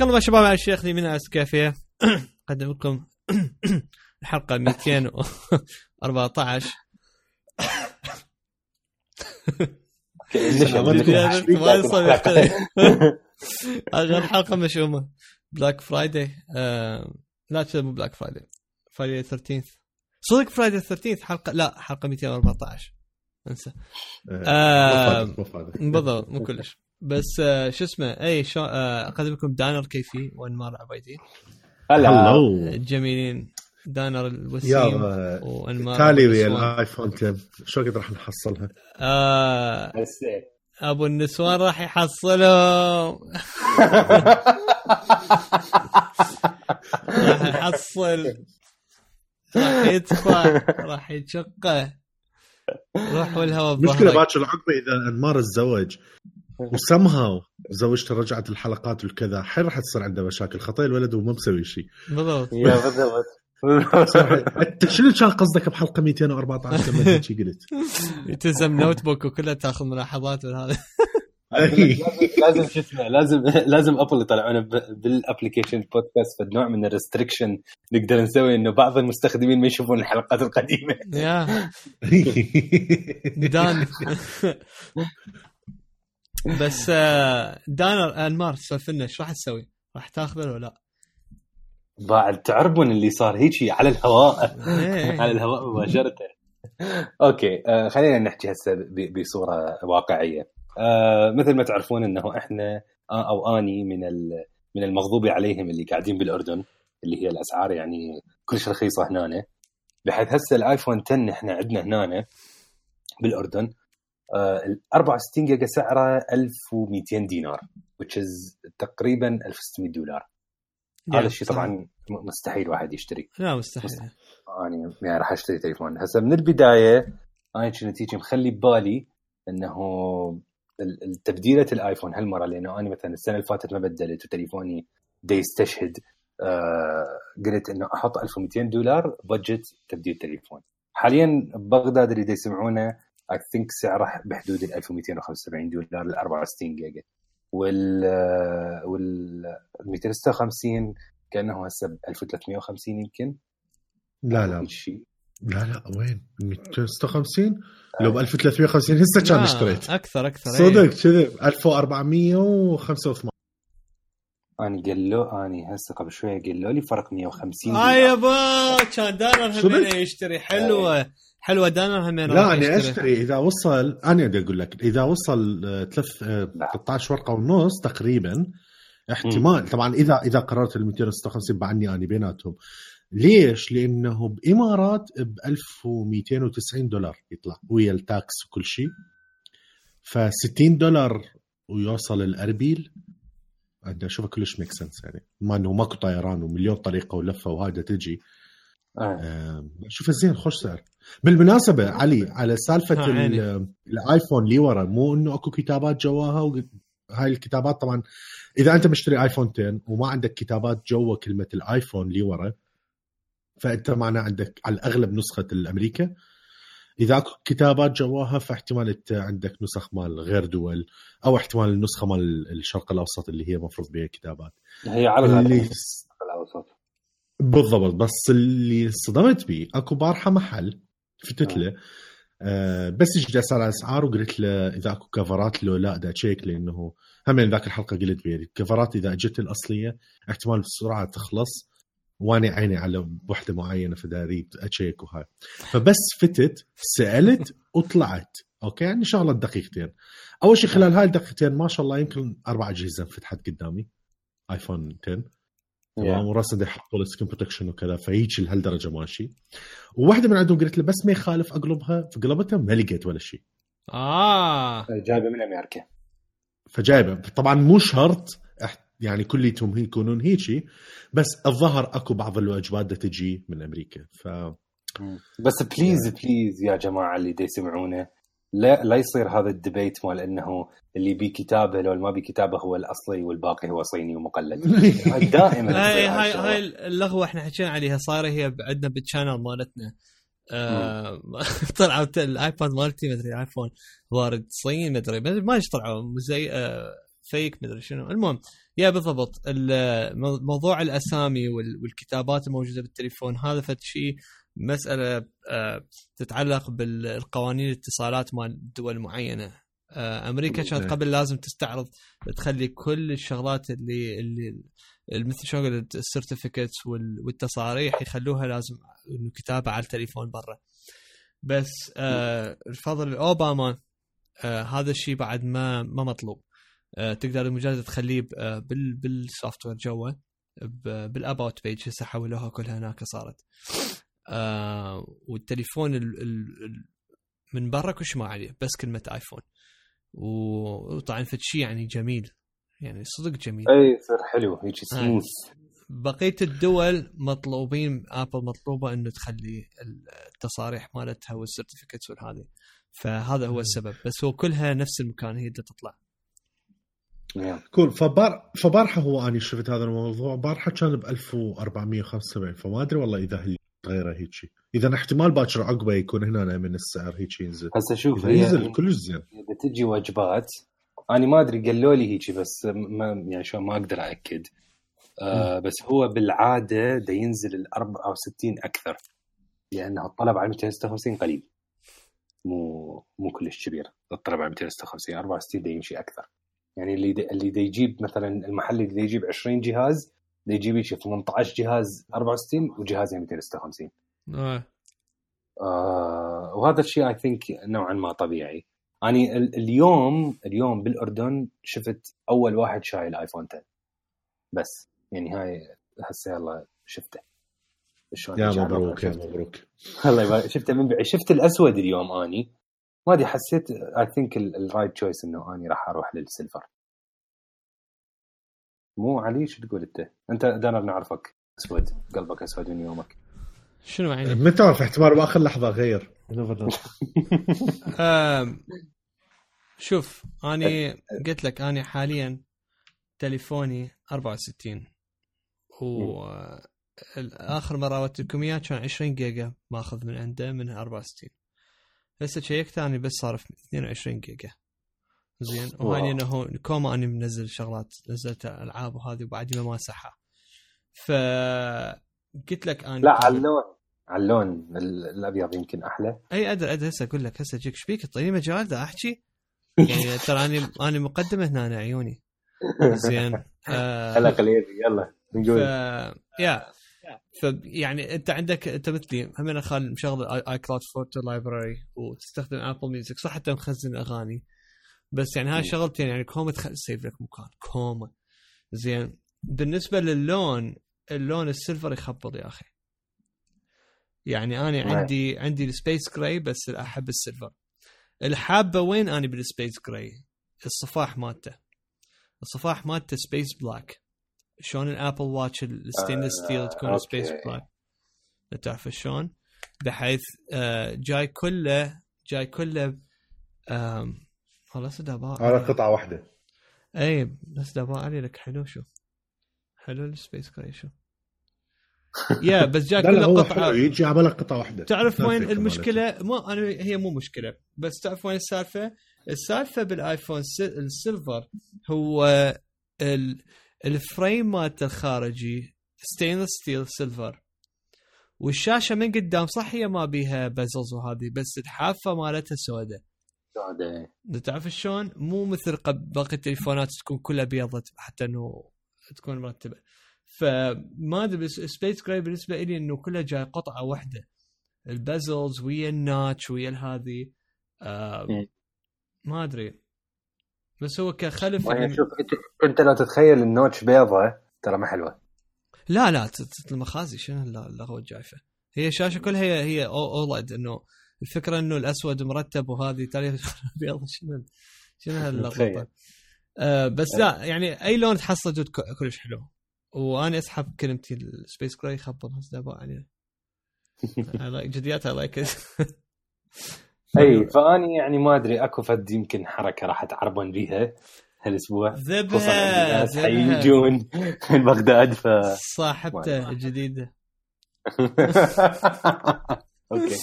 حياكم الله شباب علي الشيخلي من اسكافيه أقدم لكم الحلقة 214 ما يصير اخر حلقه مشؤومه Black Friday لا مو Black Friday Friday 13 صدق Friday 13 حلقة لا حلقة 214 انسى. آه بالضبط مو كلش. بس آه شو اسمه أي شو آه اقدم لكم دانر كيفي وانمار عبيدي هلا. جميلين. دانر الوسيم وانمار تالي ويا الآيفون 10 شو قد راح نحصلها؟ آه أبو النسوان راح يحصلهم. راح يحصل. راح يدفع راح يشقه. روح والهواء مشكلة باكر عقبه إذا انمار تزوج وسمها زوجته رجعت الحلقات والكذا حين راح تصير عنده مشاكل خطيه الولد وما مسوي شيء بالضبط. yeah بالضبط. أنت شنو كان قصدك بحلقة 214 لما هيك قلت؟ تلزم notebook وكلها تاخذ ملاحظات وهذا لازم شو اسمه لازم لازم ابل يطلعون بال application بودكاست نوع من ال restriction نقدر نسوي إنه بعض المستخدمين ما يشوفون الحلقات القديمة. yeah done. بس دانر انمار سولف لنا إيش راح تسوي؟ راح تاخذه ولا لا؟ بعد تعرفون اللي صار هيك على الهواء إيه. على الهواء مباشرة okay آه خلينا نحكي هسه بصورة واقعية آه مثل ما تعرفون إنه إحنا آه أو أني من من المغضوب عليهم اللي قاعدين بالأردن اللي هي الأسعار يعني كلش رخيصة هنا بحيث هسه الايفون 10 إحنا عندنا هنا بالأردن آه ال 64 جيجا سعرة 1200 دينار which is تقريبا 1600 دولار. هذا الشيء طبعا مستحيل واحد يشتري. لا مستحيل. أنا يعني راح أشتري تليفون. هسه من البداية أنا كنت هيك مخلي ببالي إنه تبديلة الآيفون هالمرة لأنه أنا مثلا السنة اللي فاتت ما بدلت وتليفوني دا يستشهد آه قلت إنه أحط 1200 دولار budget تبديل تليفون. حاليا ببغداد اللي دا يسمعونه I think سعره بحدود ال 1275 دولار ل 64 جيجا. وال وال 256 كأنه هسه ب 1350 يمكن. لا لا. شيء. لا لا وين؟ 256 لو ب 1350 هسه كان اشتريت. أكثر أكثر. صدق كذب 1485 أنا قالوا اني هسه قبل شوية قالوا لي فرق 150 آه يابا كان دانر همين يشتري حلوة حلوة دانر همين لا أنا أشتري. إذا وصل أنا بدي أقول لك إذا وصل ثلاث 13 ورقة ونص تقريبا احتمال. طبعا إذا إذا قررت ال 256 بعني اني بيناتهم. ليش؟ لأنه بإمارات ب 1290 دولار يطلع ويا ال tax وكل شيء. ف 60 دولار ويوصل الأربيل. اشوفها كلش make sense يعني. ما إنه ماكو طيران ومليون طريقة ولفة وهذا تجي. آه. شوف زين خوش سعر. بالمناسبة علي على سالفة الآيفون اللي ورا مو إنه أكو كتابات جواها و... هاي الكتابات طبعا. إذا أنت مشتري آيفون 10 وما عندك كتابات جوا كلمة الآيفون اللي ورا فأنت معنا عندك على الأغلب نسخة الأمريكا. إذا أكو كتابات جواها فاحتمال عندك نسخ مال غير دول أو احتمال النسخة مال الشرق الأوسط اللي هي مفروض بها كتابات. هي على اللي... الشرق الأوسط. بالضبط. بس اللي صدمت به أكو بارحة محل فتت له آه بس اجى أسأل اسعار وقلت له إذا أكو كفرات لو لا دا تشيك لأنه هم ذاك الحلقة قلت بيدي الكفرات إذا أجت الأصلية احتمال بسرعة تخلص. واني عيني على وحدة معينة فداري اتشيك وهاي. فبس فتت سألت وطلعت. okay؟ يعني شغله دقيقتين أول شيء خلال هاي الدقيقتين ما شاء الله يمكن أربع أجهزة فتحت قدامي. آيفون 10 تمام وراسا يحطوا له screen protection وكذا فهيك لهالدرجة ماشي. وواحده من عندهم قلت له بس ما يخالف أقلبها فقلبتها ما لقيت ولا شيء. آه. جايبة من أمريكا فجايبة. طبعا مو شرط يعني كليتهم يكونون هيجي بس الظهر اكو بعض الوجبات تجي من أمريكا ف بس please please يا جماعة اللي دي يسمعونه لا لا يصير هذا ال debate مال إنه اللي بي كتابه لو ما بي كتابه هو الأصلي والباقي هو صيني ومقلد. دائما هاي هاي هاي اللغوه إحنا حكينا عليها صايرة هي عندنا بال channel مالتنا. آه طلعوا الآيباد مالتي ما أدري آيفون وارد صيني ما أدري ما إيش طلعوا زي آه فيك مدري شنو. المهم yeah بالضبط. موضوع الأسامي والكتابات الموجودة بالتليفون هذا فد شيء مسألة آه، تتعلق بالقوانين الاتصالات مال دول معينة. آه، أمريكا كانت نعم. قبل لازم تستعرض تخلي كل الشغلات اللي اللي مثل شلون ال certificates والتصاريح يخلوها لازم إنه كتابة على التليفون برا. بس آه الفضل اوباما آه هذا الشيء بعد ما ما مطلوب. تقدر مجرد تخليه آه بال بال software جوا بال about page هسه حولوها كلها هناك صارت. آه والتليفون ال ال من برا كل ما عليه بس كلمة ايفون وطبعا فد شيء يعني جميل يعني صدق جميل. أي يصير حلو هيك سموث. بقية الدول مطلوبين ابل مطلوبة إنه تخلي التصاريح مالتها وال certificates والهذه. فهذا هو السبب بس هو كلها نفس المكان هي بدها تطلع. cool فبار فبارحة هو اني شفت هذا الموضوع. بارحة كان ب 1475 فما أدري والله إذا هي غيره هيك إذا احتمال باكر عقبه يكون هنا من السعر هيك ينزل. هسه شوف هي ينزل كلش زين. إذا تجي وجبات أنا ما أدري قالوا لي هيك بس ما يعني شو ما أقدر أأكد. آه بس هو بالعادة دا ينزل ال 64 أكثر. لأنه الطلب على 256 قليل. مو مو كلش كبير. الطلب على 256 64 دا يمشي أكثر. يعني اللي دي اللي دا يجيب مثلا المحل اللي دا يجيب 20 جهاز دا يجيب شيء 18 جهاز 64 وجهازين 256 آه. آه وهذا الشيء I think نوعا ما طبيعي. اني اليوم اليوم بالأردن شفت أول واحد شايل ايفون 10 بس يعني هاي هسه يلا شفته. شلون يا مبروك يا مبروك. الله يبارك. شفته من بعيد. شفت الأسود اليوم آني. ما أدري حسيت I think ال right choice إنه أني راح أروح لل silver. مو علي؟ شو تقول أنت؟ أنت دانا نعرفك أسود. قلبك أسود من يومك. شنو يعني؟ ما تعرف احتمال بآخر لحظة غير. شوف أني قلت لك أني حاليا تليفوني 64 و آخر مرة راوتكم إياه كان 20 جيجا. ماخذ من عنده من 64 هسه شيكت اني بس صار 22 جيجا. زين. وهاني إنه كوما أني منزل شغلات نزلت ألعاب وهذه وبعدي ما ماسحها ف قلت لك أنا لا على اللون. على اللون. الأبيض يمكن أحلى. أي أدري أدري. هسه أقول لك هسه أجيك. إيش بيك تعطيني مجال دا أحكي. يعني ترى أني أني مقدمة هنا أنا عيوني. زين. آه. هلا خليه يلا نقول. ف... يا. ف يعني انت عندك انت مثلي هم أنا خال مشغل iCloud Photo Library وتستخدم Apple Music صح حتى مخزن اغاني. بس يعني هاي شغلتين يعني كوما ت save لك مكان. كوما زين. بالنسبة للون اللون ال silver يخبل يا أخي. يعني أنا عندي عندي ال space gray بس أحب ال silver. الحابة وين؟ اني بال space gray الصفاح مالته. الصفاح مالته space black شلون ال Apple Watch ال stainless steel تكون space black تعرف شلون؟ بحيث آه جاي كله جاي كله صدق باع. على قطعة واحدة. اي بس باع علي لك حلو شو؟ حلو ال space gray شو؟ يا بس جاك هو قطعة. حلو. يجي على قطعة واحدة. تعرف وين المشكلة؟ مو أنا هي مو مشكلة. بس تعرف وين السالفة؟ السالفة بال iPhone ال silver هو ال... ال frame مالته الخارجي stainless steel silver والشاشة من قدام صح هي ما بيها bezels وهذه بس الحافة مالتها سوداء سوداء تعرف شلون؟ مو مثل باقي التليفونات تكون كلها بيضة حتى إنه تكون مرتبة. فما أدري بس space gray بالنسبة لي إنه كلها جاي قطعة واحدة. ال bezels ويا ال notch ويا هذه آه ما أدري. بس هو كخلف يعني شوف انت لو تتخيل ال notch بيضة ترى ما حلوة. لا لا المخازي شنو اللغوه الجايفه هي شاشة كلها هي هي أولد إنه الفكرة إنه الأسود مرتب وهذه تاريخ بيض شنو شنو هاللخبطه آه بس لا يعني أي لون تحصل جد كلش حلو. وأنا أسحب كلمتي السبيس جراي خبر هسه عليه؟ جديات اي لايك اي فأني يعني ما أدري أكو فد يمكن حركة راح اتعربن بيها هالأسبوع. ذبها حيجون من بغداد ف صاحبته الجديدة. Okay.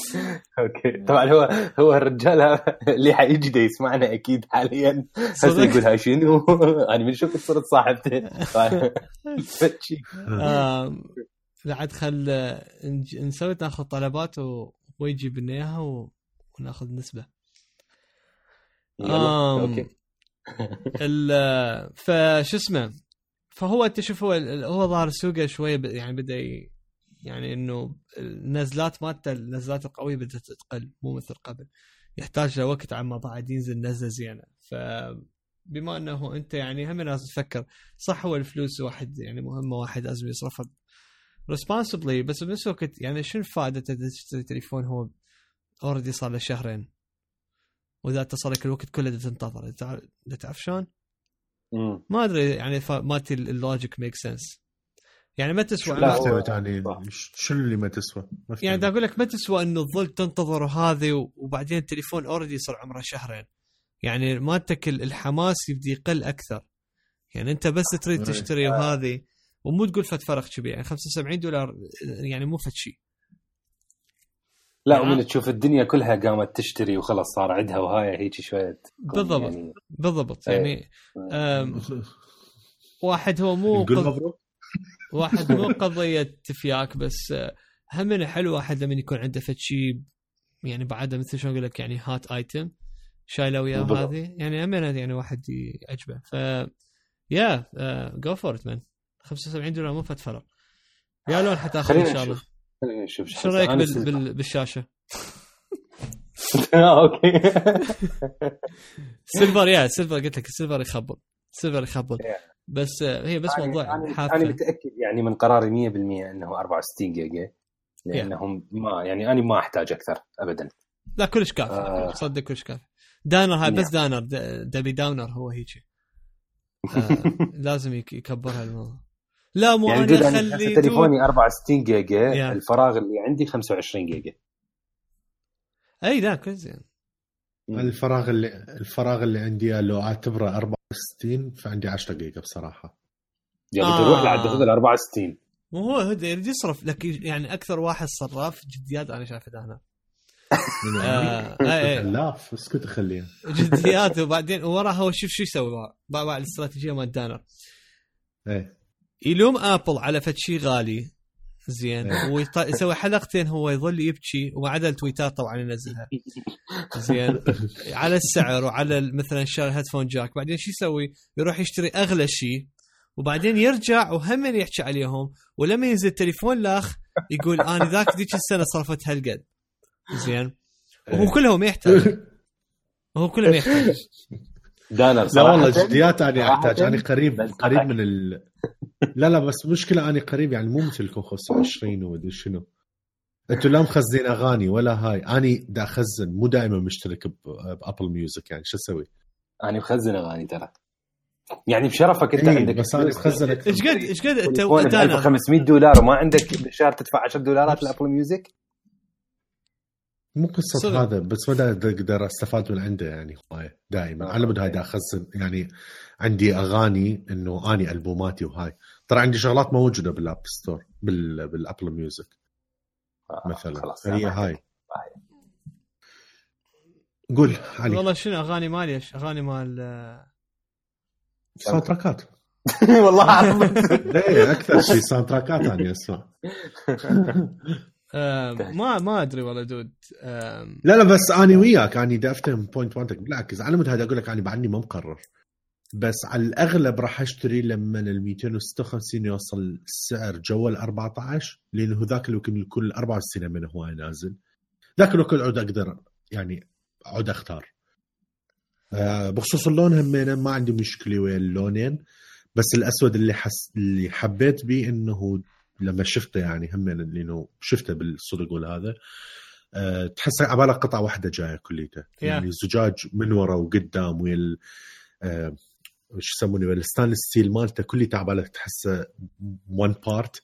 Okay. طبعا هو هو الرجال اللي حيجي يسمعنا أكيد حاليا. هسه يقول هاي شنو؟ أنا من شفت صورة صاحبته. بعد خل نسوي ناخذ طلبات وهو يجيب لنا اياها وناخذ نسبة. Okay. فشو اسمه فهو أنت شوف هو هو ظهر سوقه شوية يعني بدأ يعني إنه النزلات مالته النزلات القوية بدأت تقل مو مثل قبل. يحتاج له وقت عما بعد ينزل نزلة زينة. ف بما أنه أنت يعني هم لازم تفكر صح هو الفلوس واحد يعني مهمة واحد لازم يصرفها responsibly بس بنفس الوقت يعني شنو فائده تشتري تليفون؟ هو already صار له شهرين. وإذا اتصل لك الوقت كله تنتظر. تعرف شلون؟ ما أدري يعني مالتي ال logic make sense يعني ما تسوى لا هو... يعني شنو اللي ما تسوى؟ ما يعني دا أقول لك ما تسوى إنه تظل تنتظر هذه وبعدين التليفون already يصير عمره شهرين. يعني مالتك الحماس يبدي يقل أكثر. يعني أنت بس تريد تشتري وهذه. ومو تقول فد فرق كبير. يعني 75 دولار يعني مو فد شيء. لا يعني ومن تشوف الدنيا كلها قامت تشتري وخلاص صار عندها وهاي هيك شوية بالضبط يعني... بالضبط يعني واحد هو مو قض... واحد مو قضية تفياك بس هم حلو واحد لما يكون عنده فد شيء يعني بعده مثل شلون أقول لك يعني hot item شايله وياه هذه يعني هم يعني واحد يعجبه. ف yeah go for it man 75 دولار مو فد فرق. يا لون حتاخذ إن شاء الله. نشوف شو رأيك بال... بال... بالشاشة؟ آه okay. silver يا silver قلت لك ال silver يخبل silver يخبل بس هي بس موضوع أنا أنا متأكد يعني من قراري 100% إنه 64 جيجا لأنهم ما يعني أنا ما أحتاج أكثر ابدا. لا كلش كافي. آه. صدق كلش كافي. دانر هاي بس دانر Debbie Downer هو آه لازم يكبرها الموضوع. لا مو يعني أنا خلي تليفوني 64 جيجا yeah. الفراغ اللي عندي 25 جيجا. أي لا كويس يعني. الفراغ اللي الفراغ اللي عندي لو أعتبره 64 فعندي 10 جيجا بصراحة. يعني آه. تروح لعند ال 64 مو هو هو يريد يصرف لك يعني أكثر واحد صراف جديات أنا شايفه هنا. لاف اسكت خليه جديات وبعدين وراها هو شوف شو يسوي بعد الاستراتيجية مال دانر إيه. يلوم Apple على فد شيء غالي. زين. إيه. ويسوي حلقتين هو يظل يبكي وما عدا التويتات طبعا ينزلها زين. على السعر وعلى مثلا شاري headphone jack. بعدين شو يسوي؟ يروح يشتري أغلى شيء وبعدين يرجع وهم يحكي عليهم ولما ينزل التليفون لاخ يقول أنا ذاك ذيك السنة صرفت هالقد. زين. وهو إيه. كله ما يحتاج هو كله ما يحتاج دانر لا والله جديات أنا احتاج أنا قريب قريب من ال لا لا بس مشكلة أنا قريب يعني مو مثلكم 25 ومدري شنو. أنتوا لا مخزنين أغاني ولا هاي. أني دا أخزن مو دائما مشترك بابل ميوزك يعني شو أسوي؟ أنا مخزن أغاني ترى. يعني بشرفك أنت إيه عندك بس أنا مخزن إيش قد إيش قد انت 1500 دولار وما عندك بالشهر تدفع 10 دولارات لأبل ميوزك؟ مو قصة صدق. هذا بس ما أقدر استفاد من عنده يعني هواية دائما. آه. على مود هاي اخزن يعني عندي أغاني إنه أني ألبوماتي وهاي. ترى عندي شغلات موجودة بال App Store بال بال Apple Music آه مثلا. خلاص هي هاي. قول علي. والله شنو أغاني مالي؟ إيش أغاني مال؟ soundtrack ات والله إيه أكثر شيء soundtrack ات أنا أسمع. ما ما ادري والله dude. لا لا بس اني وياك اني بدي أفتهم point point ك بالعكس على مود هذا أقول لك اني بعدني ما مقرر. بس على الأغلب راح أشتري لما ال 256 يوصل السعر جوا ال 14 لأنه ذاك الوقت كل 64 من هو نازل. ذاك الوقت عود أقدر يعني عود أختار. آه بخصوص اللون همينه ما عندي مشكلة ويا اللونين بس الأسود اللي حس اللي حبيت به إنه لما شفته يعني هم لأنه شفته بالصدق والهذا أه تحس عبالك قطعة واحدة جاية كليته. Yeah. يعني زجاج من ورا وقدام ويا أه شو يسمونه ال stainless steel مالته كليته عبالك تحسه one part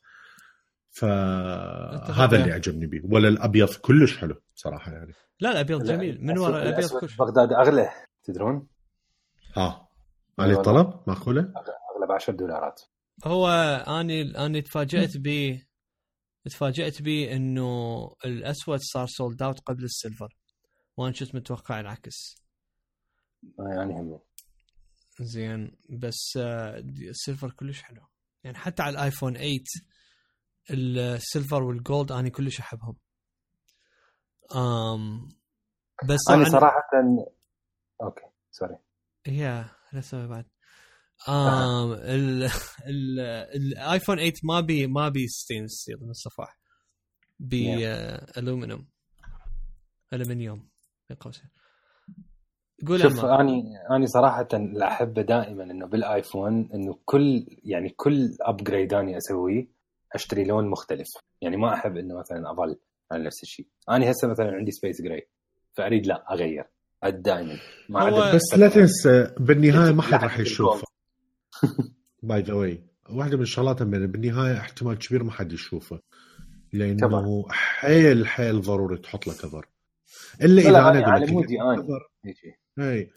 فهذا اللي عجبني به ولا الأبيض كلش حلو صراحة يعني. لا الأبيض جميل. من ورا الأبيض كلش. بغداد أغلى تدرون؟ آه. عليه طلب؟ معقوله؟ أغلى ب 10 دولارات. هو أني أني تفاجأت ب تفاجأت به إنه الأسود صار sold out قبل ال silver. وأنا كنت متوقع العكس. يعني هم زين بس آه، ال silver كلش حلو. يعني حتى على الآيفون 8 ال silver وال gold أنا كلش أحبهم. آم بس أنا صراحة okay sorry يا لسه بعد. آم ال ال الايفون 8 ما بي ما بي stainless steel من الصفاح. بي الومنيوم الومنيوم بين قوسين قول شوف أني أني صراحة اللي احبه دائما إنه بالآيفون إنه كل يعني كل upgrade أني أسويه أشتري لون مختلف. يعني ما أحب إنه مثلا أظل على نفس الشيء. أنا هسه مثلا عندي space gray فأريد لا أغير. دائما. ما بس لا تنسى بالنهاية ما حد راح يشوفه. by the way واحدة من الشغلات بالنهاية احتمال كبير ما حد يشوفه لأنه كبر. حيل حيل ضروري تحط له cover إلا إذا أنا على مودي أنا إي.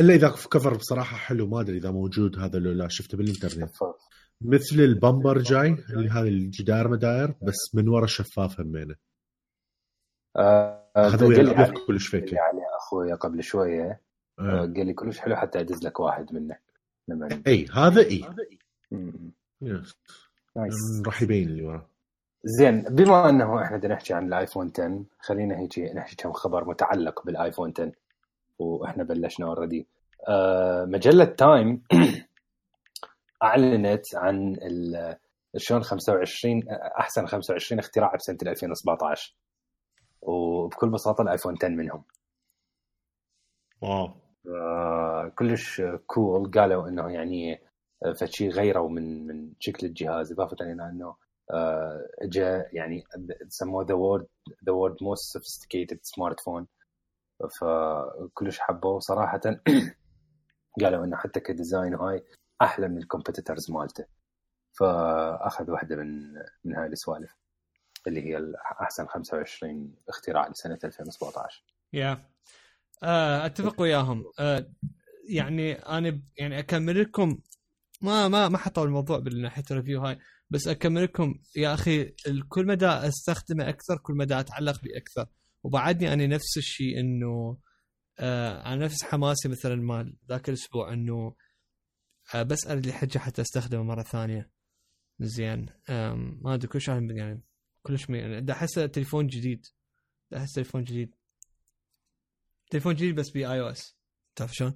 إلا إذا cover بصراحة حلو ما أدري إذا موجود هذا لو لا شفته بالإنترنت. مثل ال bumper جاي اللي هذا الجدار مداير بس من ورا شفاف همينه آه هذا قال لي كلش فيك عليه أخوي قبل شوية آه. آه. قال لي كلش حلو حتى أدز لك واحد منه. إي هذا إي. راح يبين اللي وراه زين بما أنه إحنا بدنا نحكي عن الآيفون 10 خلينا هيك نحكي كم خبر متعلق بالآيفون 10 وإحنا بلشنا already آه مجلة تايم أعلنت عن شلون 25 أحسن 25 اختراع بسنة 2017 وبكل بساطة الآيفون 10 منهم. wow. كلش cool قالوا إنه يعني فشي غيروا من من شكل الجهاز. إضافة إلى إنه آه جاء يعني سموه the world the world most sophisticated smartphone فكلش حبوه. صراحة قالوا إنه حتى ك design هاي أحلى من ال competitors مالته. فأخذ واحدة من من هاي السوالف اللي هي احسن 25 اختراع لسنة 2017 يا yeah. آه أتفق وياهم. آه يعني أنا يعني أكمل لكم. ما ما ما حطوا الموضوع بالناحيه ال review هاي بس أكمل لكم. يا أخي كل مدى أستخدمه أكثر كل مدى أتعلق به أكثر. وبعدني أنا نفس الشيء إنه آه على نفس حماسي مثلا مال ذاك الأسبوع إنه آه بسأل لي حجة حتى أستخدمه مرة ثانية. زين. ما أدري كلش يعني كلش يعني دا احسه تليفون جديد. أحس تليفون جديد. تليفون جديد بس ب iOS. تعرف شلون؟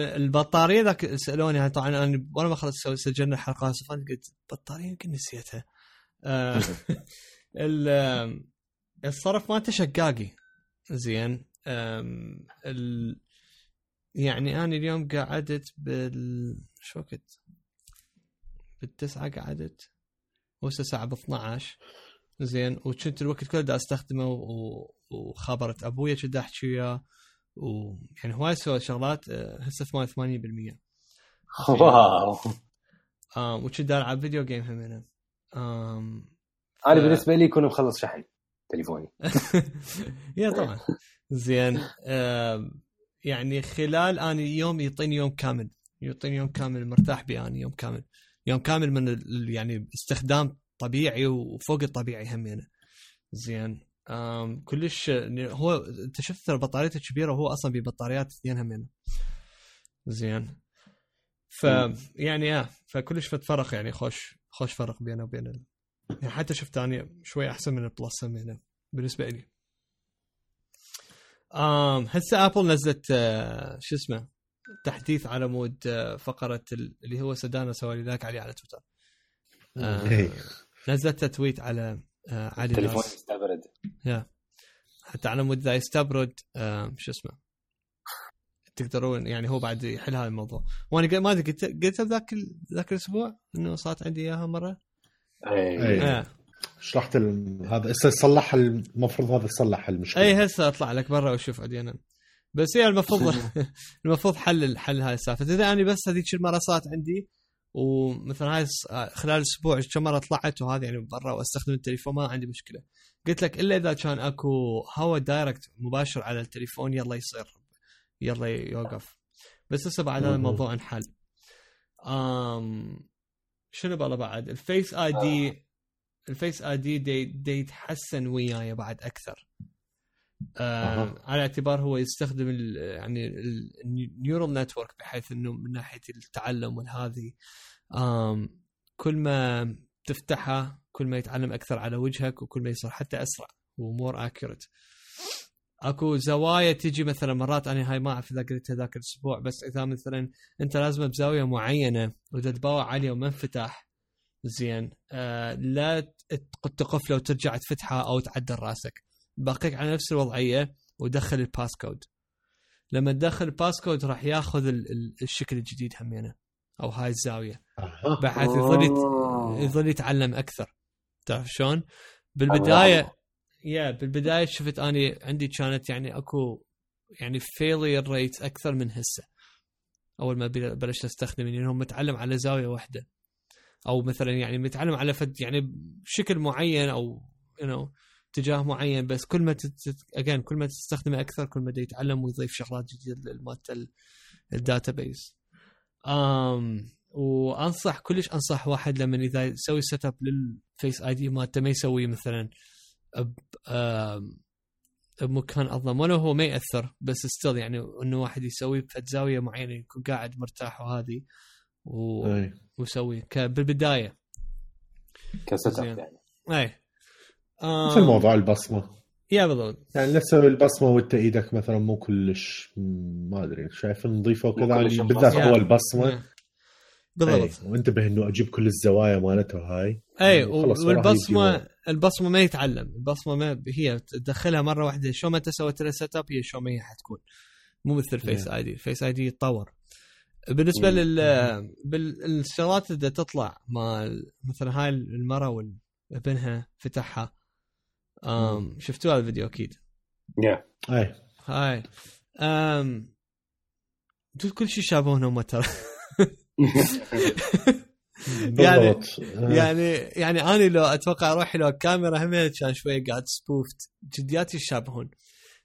البطارية ذاك سألوني طبعا أنا وأنا ما خلصت سجلنا الحلقة قلت بطارية يمكن نسيتها. آه، الصرف مالته شقاقي. زين. ال... يعني أنا اليوم قعدت بال شو وقت؟ بالتسعة قعدت. وهسه الساعة ب 12 زين وكنت الوقت كله دا أستخدمه و... وخابرت أبويا كنت أحكي وياه. ويعني هواي سوى شغلات آه، هسه 88% wow. آم وكنت ألعب video game همينه أنا. بالنسبة لي يكون مخلص شحن تليفوني. yeah طبعا. زين يعني خلال اني يوم يعطيني يوم كامل. يعطيني يوم كامل مرتاح بي يوم كامل. يوم كامل من يعني استخدام طبيعي وفوق الطبيعي همينه. زين. كلش هو انت شفت بطاريته كبيرة وهو أصلا ببطاريات اثنين همين زين. ف يعني آه فكلش فت فرق يعني خوش خوش فرق بينه وبين ال... يعني حتى شفت اني شوي أحسن من ال Plus همينه بالنسبة لي آم هسه Apple نزلت آه شو اسمه تحديث على مود آه فقرة اللي هو سدانا سوى لي ذاك عليه على تويتر. آه نزلت tweet على آه علي تليفون يستبرد. يا. حتى على مود إذا يستبرد آه شو اسمه تقدرون يعني هو بعد يحل هذا الموضوع. وأنا ما أدري قلت قلت ذاك ذاك الأسبوع إنه صارت عندي إياها مرة؟ اي آه. شرحت هذا هسه صلح المفروض هذا يصلح المشكلة. اي هسه أطلع لك برا وأشوف عندي بس هي المفروض المفروض حل حل هاي السالفة. إذا أنا بس هذيك المرة صارت عندي ومثلا هاي خلال أسبوع كم مرة طلعت وهذا يعني برا وأستخدم التليفون ما عندي مشكلة. قلت لك إلا إذا كان أكو هوا direct مباشر على التليفون يلا يصير يلا يوقف. بس هسه بعد هذا الموضوع انحل. آم شنو بالله بعد؟ ال Face ID ال Face ID دي, دي يتحسن وياي بعد أكثر. آه. على اعتبار هو يستخدم ال يعني ال neural network بحيث إنه من ناحية التعلم والهذه كل ما تفتحها كل ما يتعلم أكثر على وجهك وكل ما يصير حتى أسرع و more accurate أكو زوايا تجي مثلا مرات أنا هاي ما أعرف إذا قلتها ذاك الأسبوع بس إذا مثلا أنت لازم بزاوية معينة واذا تباوع عليه وما انفتح زين. آه لا تقفله وترجع تفتحها أو تعدل رأسك. باقيك على نفس الوضعية ودخل ال passcode لما تدخل ال passcode راح ياخذ الشكل الجديد همينه أو هاي الزاوية. بحيث يظل يظل يتعلم أكثر. تعرف شلون؟ بالبداية يا بالبداية شفت أني عندي كانت يعني أكو يعني failure rate أكثر من هسه. أول ما بلشت استخدم يعني هم متعلم على زاوية واحدة. أو مثلا يعني متعلم على فد يعني بشكل معين أو you you know اتجاه معين بس كل ما تت... again كل ما تستخدمه أكثر كل ما يتعلم ويضيف شغلات جديدة مالت ال database امم وأنصح كلش أنصح واحد لما إذا يسوي setup لل Face ID مالته ما يسوي مثلا ب بمكان أظلم ولو هو ما يأثر بس still يعني إنه واحد يسوي في زاوية معينة يكون قاعد مرتاح وهذه و... ويسوي بالبداية. ك setup يعني. اي مثل موضوع البصمة. يا بالضبط. يعني تسوي البصمة وانت إيدك مثلا مو كلش ما أدري شايف نظيفة وكذا يعني بالذات هو البصمة. بالضبط. أي. وانتبه إنه أجيب كل الزوايا مالته هاي. اي والبصمة البصمة ما يتعلم. البصمة ما هي تدخلها مرة واحدة شو ما انت سويت لها setup هي شو ما هي حتكون. مو مثل Face ID Face ID يتطور بالنسبة لل بالشغلات اللي تطلع مال مثلا هاي المرة وابنها فتحها أم شفتوا هذا الفيديو أكيد. يا هاي هاي. أم كل شيء شابهون هم ترى. يعني يعني يعني أنا لو أتوقع روحي لو الكاميرا هم كان شوية قاعد سبوفت. جديات يشابهون.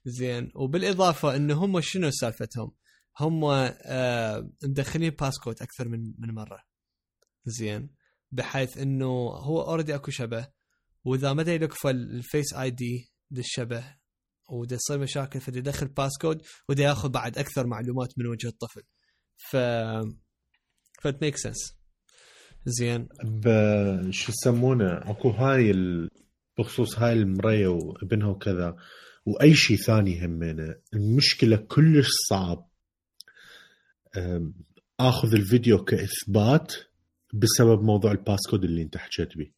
زين. وبالإضافة انه هم شنو سالفتهم؟ هم آه مدخلين باسكود أكثر من من مرة. زين. بحيث إنه هو اوريدي أكو شبه. وإذا ما يلقفه ال Face ID للشبه ودا تصير مشاكل فدا يدخل passcode ودا ياخذ بعد أكثر معلومات من وجه الطفل. ف ف it make sense زين. شو يسمونه؟ أكو هاي بخصوص هاي المرية وابنها وكذا وأي شيء ثاني همينه المشكلة كلش صعب. آخذ الفيديو كإثبات بسبب موضوع ال passcode اللي أنت حكيت به.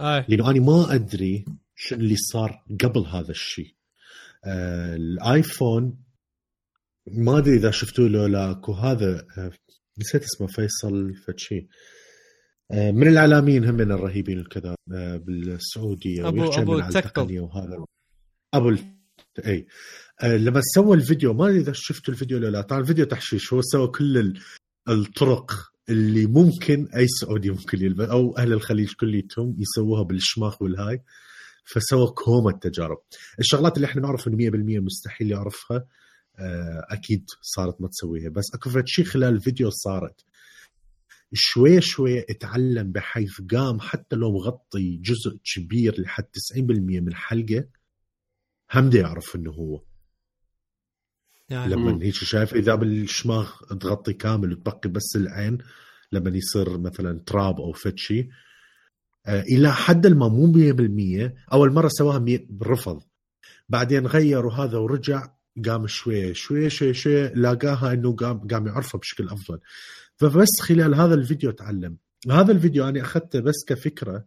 آه. لأنه أنا ما أدري شو اللي صار قبل هذا الشيء. آه ال iPhone ما أدري إذا شفتوه لو لا اكو هذا آه نسيت اسمه فيصل فتشي. آه من الإعلاميين هم من الرهيبين الكذا آه بالسعودية ابو أبو التقنية وهذا. أبو إي. آه لما سوى الفيديو ما أدري إذا شفتوا الفيديو ولا لا. طبعا الفيديو تحشيش هو سوى كل الطرق اللي ممكن أي سعودي ممكن يلبس أو أهل الخليج كليتهم يسووها بالشماخ والهاي فسوى كومة تجارب الشغلات اللي إحنا نعرف إنه 100% مستحيل يعرفها آه، أكيد صارت ما تسويها. بس أكو شيء خلال الفيديو صارت. شوي شوي اتعلم بحيث قام حتى لو مغطي جزء كبير لحد 90% من الحلقة هم يعرف إنه هو. يعني لما هيك شايف إذا بالشماغ تغطي كامل وتبقي بس العين لما يصير مثلا تراب أو فد شيء آه إلى حد ما مو 100% أول مرة سواها بالرفض. بعدين غير وهذا ورجع قام شوي شوي شوي شوي لاقاها إنه قام قام يعرفها بشكل أفضل. فبس خلال هذا الفيديو تعلم. هذا الفيديو أنا أخذته بس كفكرة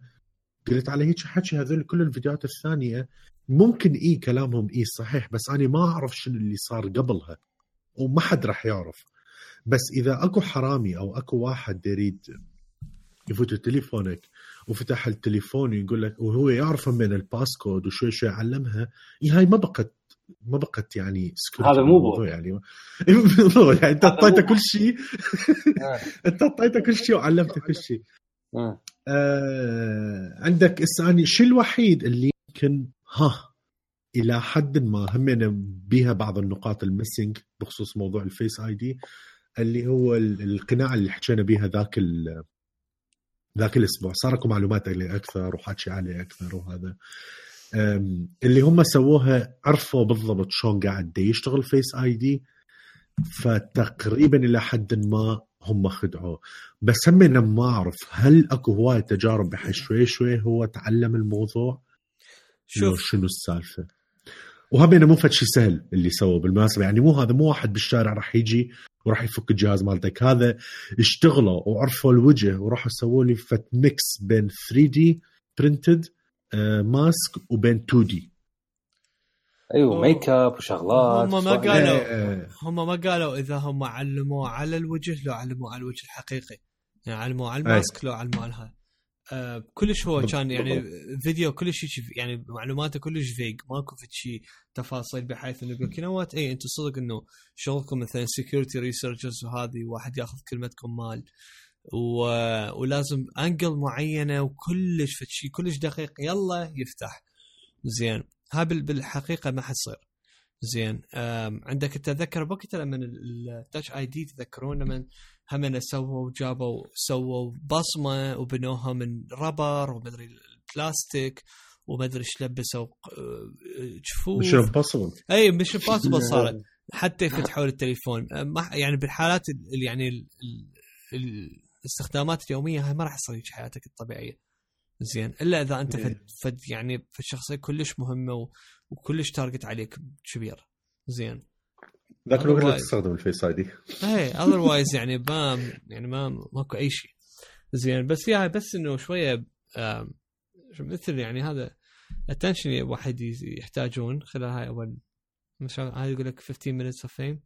قلت على هيك حكي هذول كل الفيديوهات الثانية ممكن اي كلامهم اي صحيح بس أنا ما أعرف شنو اللي صار قبلها وما حد راح يعرف. بس إذا أكو حرامي أو أكو واحد يريد يفوت تليفونك وفتح التليفون ويقول لك وهو يعرف من ال passcode وشوي شوي علمها هاي ما بقت ما بقت يعني هذا مو بو يعني. يعني أنت أعطيته كل شيء. آه. أنت أعطيته كل شيء وعلمته كل شيء. آه. آه عندك الثاني الشيء الوحيد اللي يمكن ها إلى حد ما همنا بها بعض النقاط ال missing بخصوص موضوع ال Face ID اللي هو القناع اللي حكينا بها ذاك ذاك الأسبوع. صار اكو معلومات عليه أكثر وحكي عليه أكثر وهذا. اللي هم سووها عرفوا بالضبط شلون قاعد يشتغل Face ID فتقريبا إلى حد ما هم خدعوه. بس هم ما أعرف هل أكو هواي تجارب بحيث شوي شوي هو تعلم الموضوع؟ شوف. شنو السالفة؟ وهم مو فد شيء سهل اللي سووه بالمناسبة. يعني مو هذا مو واحد بالشارع راح يجي وراح يفك الجهاز مالتك. هذا اشتغلوا وعرفوا الوجه وراحوا سووا لي فد mix بين 3D printed mask وبين 2D أيوه ميك اب وشغلات. هم ما قالوا إيه. هم ما قالوا إذا هم علموه على الوجه لو علموه على الوجه الحقيقي. يعني علموه على ال mask لو علموه على هذا. آه كلش هو كان يعني فيديو كلش يعني معلوماته كلش vague ماكو في شيء تفاصيل بحيث إنه يقول لك what ي أنتم صدق إنه شغلكم مثلا security researchers وهذه واحد ياخذ كلمتكم مال. و... ولازم angle معينة وكلش في شيء كلش دقيق. يلا يفتح. زين. ها بالحقيقة ما حتصير. زين. عندك تتذكر بوقتها لما ال Touch ID تذكرون لما هم سووا جابوا سووا بصمة وبنوها من rubber ومدري البلاستيك وما ادري إيش لبسوا جفوف mission impossible اي mission impossible صارت. حتى يفتحوا التليفون. يعني بالحالات اللي يعني الاستخدامات اليومية هاي ما راح تصير في حياتك الطبيعية. زين. إلا إذا أنت فد, فد يعني فد شخصية كلش مهمة وكلش target عليك كبير. زين. ذاك الوقت لا تستخدم ال Face ID. اي otherwise يعني ما يعني ما ماكو أي شيء. زين بس يعني بس إنه شوية مثل يعني هذا attention واحد يحتاجون خلال هاي اول مش هاي يقول لك 15 minutes of fame.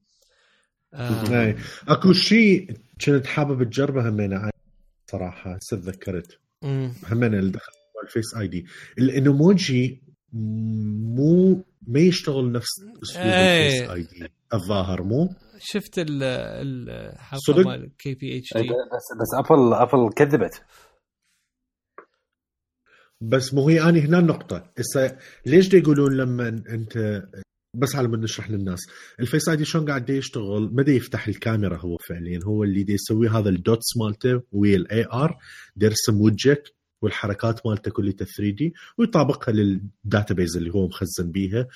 أكو شيء كنت حابب تجربه همين صراحة هسه تذكرت همين اللي دخل ال Face ID. ال Animoji مو ما يشتغل نفس أسلوب ال Face ID. الظاهر مو؟ شفت الحلقة مال MKBHD بس بس Apple Apple كذبت. بس مو هي آني هنا النقطة، هسه ليش دي يقولون لما انت بس على ما نشرح للناس، ال Face ID شلون قاعد يشتغل؟ ما يفتح الكاميرا هو فعليا. هو اللي دي يسوي هذا ال dots مالته ويا ال IR يرسم وجهك والحركات مالته كلها 3D ويطابقها لل database اللي هو مخزن بيها. آه،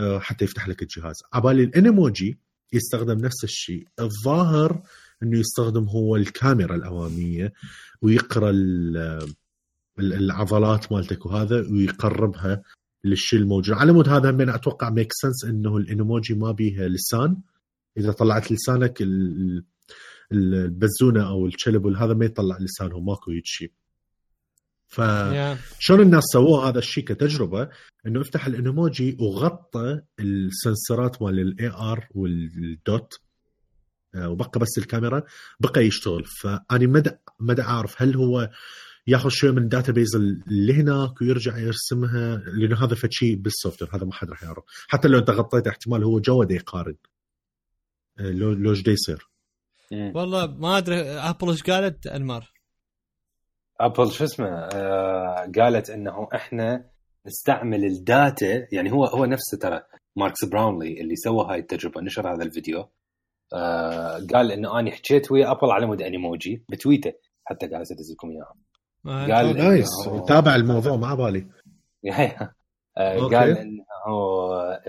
حتى يفتح لك الجهاز. عبالي ال Animoji يستخدم نفس الشيء. الظاهر إنه يستخدم هو الكاميرا الاماميه ويقرأ العضلات مالتك وهذا ويقربها للشيء الموجود. على مود هذا من أتوقع make sense إنه ال Animoji ما بيها لسان. إذا طلعت لسانك البزونة أو الكلب هذا ما يطلع لسانه ماكو شيء. فشلون الناس سووا هذا الشيء كتجربة إنه افتح ال Animoji وغطى السنسرات مال ال IR وال dot آه، وبقى بس الكاميرا بقى يشتغل. فاني مدى مدى أعرف هل هو ياخذ شوي من ال database اللي هناك ويرجع يرسمها لأنه هذا فد شيء بال software هذا ما حد راح يعرف. حتى لو انت غطيت احتمال هو جوا يقارن. آه، لو لو إيش يصير. والله ما أدري Apple إيش قالت؟ أنمار. Apple شو اسمه آه قالت إنه إحنا نستعمل ال data يعني هو هو نفسه ترى Marques Brownlee اللي سوى هاي التجربة نشر هذا الفيديو آه قال إنه اني حكيت ويا Apple على مود Animoji بتويته حتى قاعد ادز لكم إياها. قال nice. تابع الموضوع ما بالي. آه قال إنه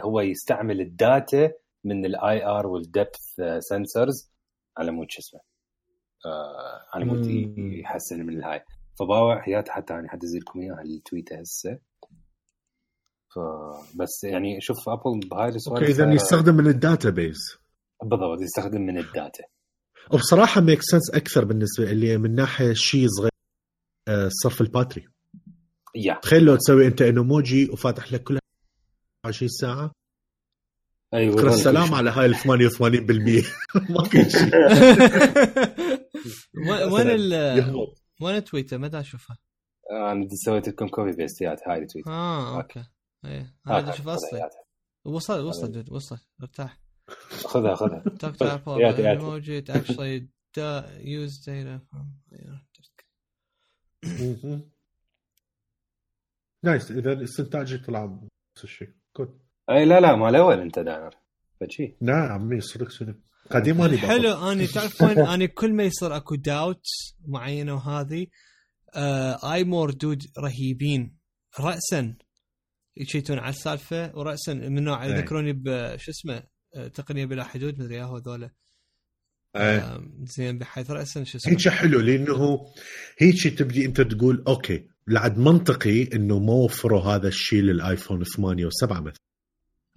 هو يستعمل ال data من ال IR وال depth sensors على مود شو اسمه آه على مود يحسن من الهاي فباوع حياته حتى يعني حدز لكم اياها التويته هسه. فبس يعني شوف Apple بهاي السوالف okay إذا يستخدم من ال database بالضبط يستخدم من ال data. وبصراحه make sense أكثر بالنسبة لي من ناحية شيء صغير آه، صرف ال battery. يا تخيل لو تسوي أنت Animoji وفاتح لك كلها 20 ساعة. أيوه السلام على هاي ال 88% ما في شيء. وين ال وين تويتر متى أشوفها؟ آه، أنا سويت لكم copy paste يات هاي التويتر آه okay. إيه أنا أشوف أصلي. وصل وصل جد وصل. ارتاح. خذها خذها. توك تو ابل actually use data from نايس إذا الاستنتاج طلع نفس الشيء كود اي لا لا ما الأول أنت داير فشي نعم عمي صدق صدق. قديم اني حلو اني تعرف وين؟ اني كل ما يصير أكو داوت معينة وهذه آه اي مور دود رهيبين. راسا يشيتون على السالفة وراسا من نوع إيه. يذكروني بشو اسمه آه، تقنية بلا حدود مدري ياهو ذولا. إيه. زين بحيث راسا شو اسمه. هيك حلو لأنه هيك تبدي أنت تقول أوكي لعد منطقي إنه ما وفروا هذا الشيء للآيفون 8 و7 مثلا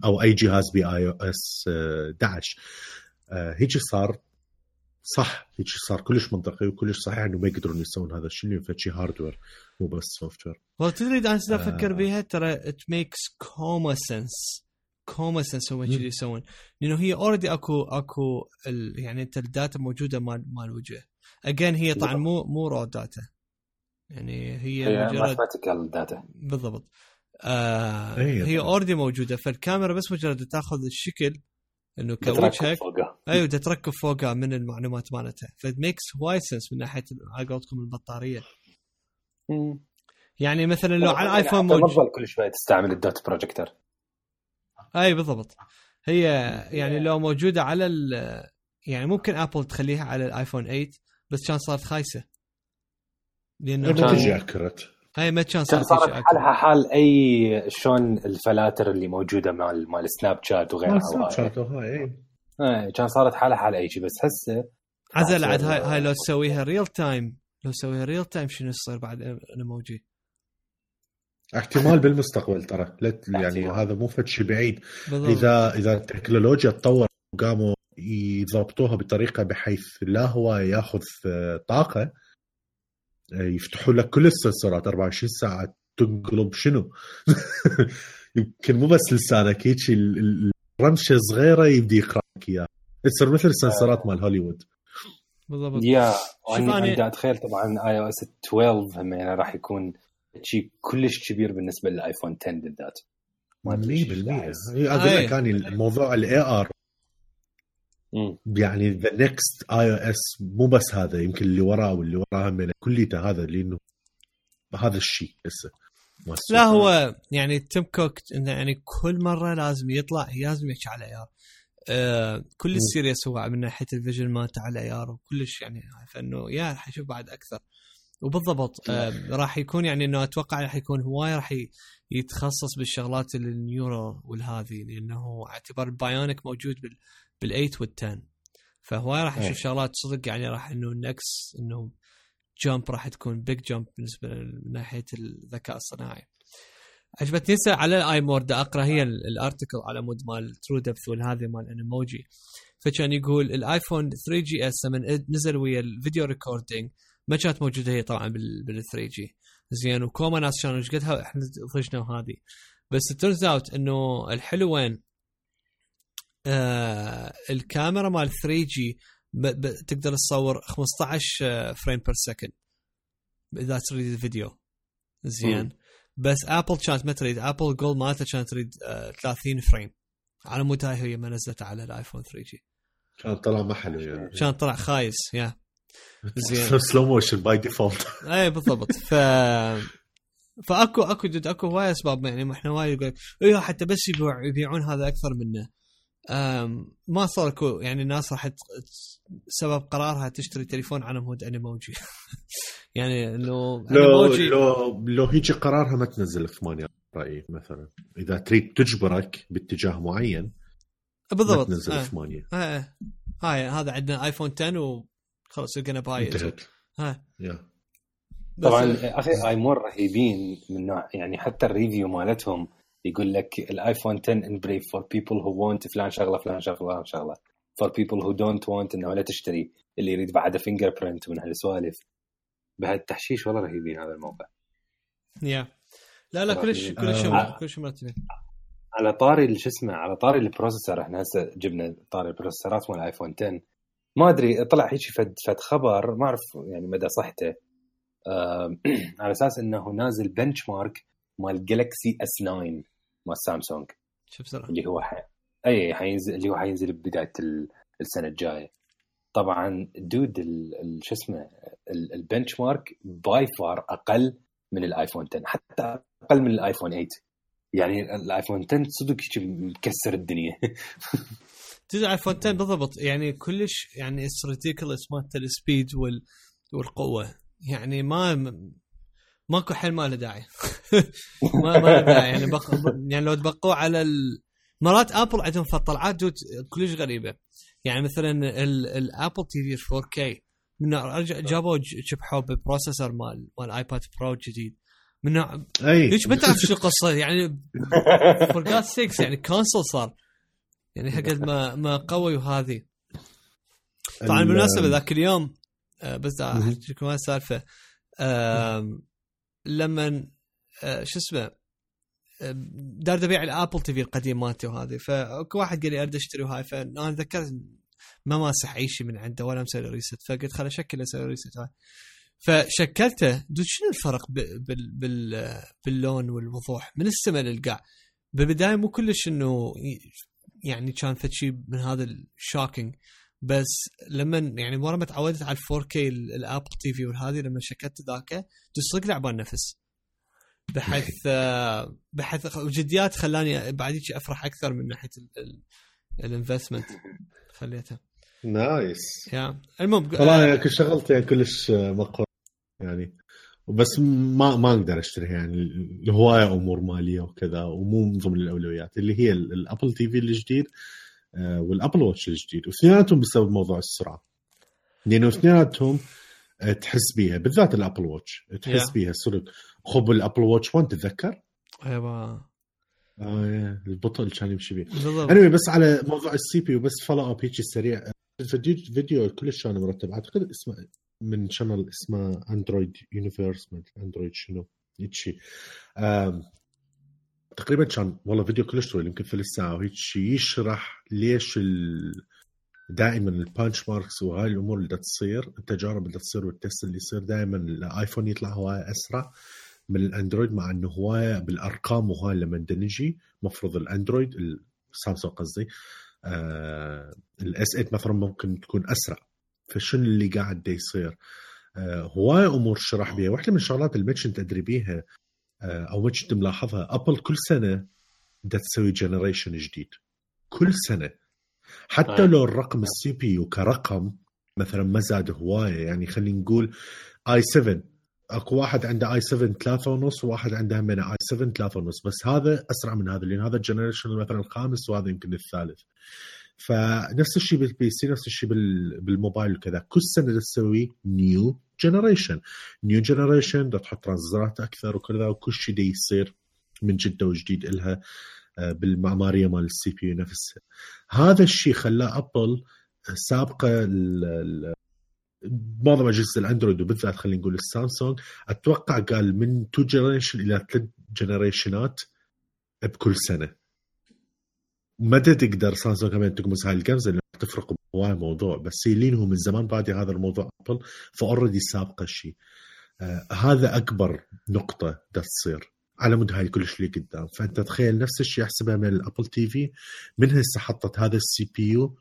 أو أي جهاز بآي أو إس 11 آه، هيك صار صح هيك صار كلش منطقي وكلش صحيح إنه ما يقدرون يسوون هذا. الشيء لأنه فد شيء hardware مو بس software والله تدري أنا أفكر آه. بها ترى it makes common sense common sense هم يسوون. لأنه هي already أكو أكو ال يعني أنت ال data موجودة مال مال وجه. again هي طبعا مو مو raw data يعني هي, هي مجرد mathematical data بالضبط. آه إيه هي. already موجودة. فالكاميرا بس مجرد تأخذ الشكل إنه كوجهك أيوه بدها تركب فوقها من المعلومات مالتها ف makes وايد sense من ناحية على قولتكم البطارية. مم. يعني مثلا لو على يعني ال iPhone موجود كل شوي تستعمل ال dot projector اي بالضبط. هي يعني لو موجودة على ال يعني ممكن Apple تخليها على ال iPhone 8 بس كان صارت خايسة. لأنه كان- ما تجي accurate هي ما كان صارت حالها حال أي شلون الفلاتر اللي موجودة مال مال Snapchat وغيرها ما Snap. chat وهاي. إيه، كان صارت حالها حال أي شيء بس هسه عزل عاد هاي, هاي لو تسويها real time لو تسويها real time شنو يصير بعد الإيموجي احتمال بالمستقبل ترى لا- يعني. هذا مو فد شيء بعيد بالضبط اذا إذا التكنولوجيا تطور وقاموا يضبطوها بطريقة بحيث لا هو ياخذ آه، طاقة يفتحوا لك كل السنسورات 24 ساعة تنقلب شنو يمكن مو بس لسانك هيك ال- ال- الرمشة صغيرة يبدي يقرا لك إياها تصير مثل السنسورات مال هوليوود بالضبط يا أنا أتخيل طبعا iOS 12 هم يعني راح يكون شيء كلش كبير بالنسبة لل iPhone 10 بالذات ما أدري شو 100% أحس. هي أقول. لك اني الموضوع ال AR. يعني the next iOS مو بس هذا يمكن اللي وراه واللي وراه من كليته هذا لأنه هذا الشيء هسه. لا هو يعني Tim Cook إنه يعني كل مرة لازم يطلع لازم يحكي على AR آه كلش serious هو من ناحية ال vision مالته على AR وكلش يعني فانه يا راح يشوف بعد أكثر. وبالضبط آه راح يكون يعني إنه أتوقع راح يكون هواي راح يتخصص بالشغلات ال neural والهذه لأنه اعتبار ال Bionic موجود بال بال8 وال10 فهواي راح يشوف إيه. شغلات صدق يعني راح إنه النكس إنه jump راح تكون big jump بالنسبة من ناحية الذكاء الصناعي. عجبتني. هسه على ال iMore دا أقرأ هي ال- ال article على مود مال TrueDepth والهذه مال Animoji فكان يقول ال iPhone 3GS لما نزل ويا ال video recording ما كانت موجودة هي طبعا بال بال 3G زين وكومة ناس كانوا إيش قدها إحنا ضجنا وهذه بس turns out إنه الحلو وين؟ آه الكاميرا مال 3G تقدر تصور 15 frame per second اذا تريد الفيديو زين. بس Apple كانت ما تريد Apple goal مالتها كانت تريد آه 30 frame على مود هاي هي ما نزلت على ال iPhone 3G كان طلع ما حلو يعني. كان طلع خايس يا زين. slow motion by default اي بالضبط. ف فأكو أكو جد أكو هواي أسباب يعني إحنا وايد يقول إيه حتى بس يبيع يبيعون هذا أكثر منه. ما صار اكو يعني الناس راح سبب قرارها تشتري تليفون على مود Animoji. يعني إنه لو Animoji لو لو هيجي قرارها ما تنزل 8 رأيي مثلا. إذا تريد تجبرك باتجاه معين ما بالضبط. تنزل آه. 8 آه. هاي هذا عندنا iPhone 10 وخلاص you buy انتهت. بس- طبعا أخي آي More رهيبين من نوع يعني حتى ال review مالتهم يقول لك ال iPhone 10 in brief for people who want فلان شغلة فلان شغلة فلان شغلة. for people who don't want إنه لا تشتري اللي يريد بعده fingerprint من هالسوالف. بهالتحشيش والله رهيبين هذا الموقع. يا لا لا كلش كلش آه. كلش مرتبين على طاري شو اسمه على طاري ال processor إحنا هسه جبنا طاري البروسيسورات مال ال iPhone 10 ما أدري طلع هيك فد فد خبر ما أعرف يعني مدى صحته. آم، على أساس إنه نازل benchmark مال Galaxy S9 مال سامسونج شوف بسرعة اللي هو ح... أي حينزل اللي هو حينزل بدايه ال... السنة الجاية. طبعا dude ال... ال... شو اسمه ال... ال benchmark by far أقل من ال iPhone 10 حتى أقل من ال iPhone 8 يعني ال iPhone 10 صدق مكسر الدنيا. تدري iPhone 10 بالضبط يعني كلش يعني it's ridiculous مالت ال speed وال والقوة. يعني ما ماكو حل ما له داعي. ما ما له داعي. يعني بق... يعني لو تبقوا على ال... مرات Apple عندهم طلعات جوت كلش غريبة. يعني مثلا ال Apple TV 4K من جابوا شبحوا ب processor مال مال iPad Pro الجديد من أي. ليش ما تعرف شو القصة يعني for God's sake يعني console صار. يعني حق ما ما قوي وهذه طبعا بالمناسبة ذاك اليوم آه، بس أحكي لكم السالفة. لما آه، شو اسمه دار ابيع ال Apple TV القديم مالتي وهذه. فاكو واحد قال لي أريد أشتري هاي فأنا تذكرت ما ماسح أي شيء من عنده ولا مسوي reset فقلت خل أشكل أسوي reset هاي. فشكلته قلت شنو الفرق بال بال باللون والوضوح؟ من السماء للقاع. بالبداية مو كلش إنه يعني كان فد شيء من هذا ال shocking بس لما يعني ورا ما تعودت على 4K ال Apple TV وهذه لما شكلت ذاك تصدق لعبان نفس بحيث بحيث جديات خلاني بعديك أفرح أكثر من ناحية ال investment خليتها nice. يا المهم والله كل شغلتي يعني كلش مقهور يعني. بس ما ما أقدر أشتريها يعني الهواية أمور مالية وكذا ومو من ضمن الأولويات. اللي هي ال Apple TV الجديد آه، وال Apple Watch الجديد واثنيناتهم بسبب موضوع السرعه لأنه اثنيناتهم آه، تحس بيها بالذات ال Apple Watch تحس yeah. بيها صدق. خب ال Apple Watch 1 تتذكر؟ أيوه. آه البطء اللي كان يمشي فيه anyway بس على موضوع ال CPU بس follow up هيك سريع فيديو فيديو كلش كان مرتب. أعتقد اسمه من channel اسمه Android Universe Android شنو هيك شيء تقريبا كان والله فيديو كلش طويل يمكن ثلث ساعه وهيك يشرح ليش ال... دائما ال benchmarks وهاي الأمور اللي تصير التجارب اللي تصير وال test اللي يصير دائما ال iPhone يطلع هواية أسرع. من ال Android مع إنه هواية بالأرقام وهاي لما نجي مفروض ال Android ال Samsung قصدي آه ال S 8 مثلا ممكن تكون أسرع. فشنو اللي قاعد يصير؟ آه هواية أمور شرح بيها. واحدة من الشغلات اللي ما كنت أدري بيها أو ما كنت ملاحظها Apple كل سنة بدها تسوي generation جديد. كل سنة. حتى لو الرقم ال CPU كرقم مثلا ما زاد هواية يعني خلينا نقول i 7 أكو واحد عنده i 7 3 ونص وواحد عنده من i 7 3 ونص. بس هذا أسرع من هذا لأن هذا ال generation مثلا الخامس وهذا يمكن الثالث. فنفس الشيء بال PC نفس الشيء بالموبايل وكذا. كل سنة تسوي new generation new generation تحط ترانزستورات أكثر وكذا وكل شيء دي يصير من جدة وجديد لها آه، بالمعمارية مال ال CPU نفسها. هذا الشيء خلى Apple سابقة معظم أجهزة ال Android وبالذات خلينا نقول السامسونج. أتوقع قال من 2 generation إلى 3 generation ات بكل سنة. متى تقدر سامسونج كمان تقمز هاي القفزه اللي تفرق هواي موضوع بس هو من زمان بادي هذا الموضوع Apple ف already سابقة الشيء آه هذا أكبر نقطة دا تصير. على مود هاي كلش اللي قدام. فأنت تخيل نفس الشيء احسبها من ال Apple TV من هسه حطت هذا ال CPU.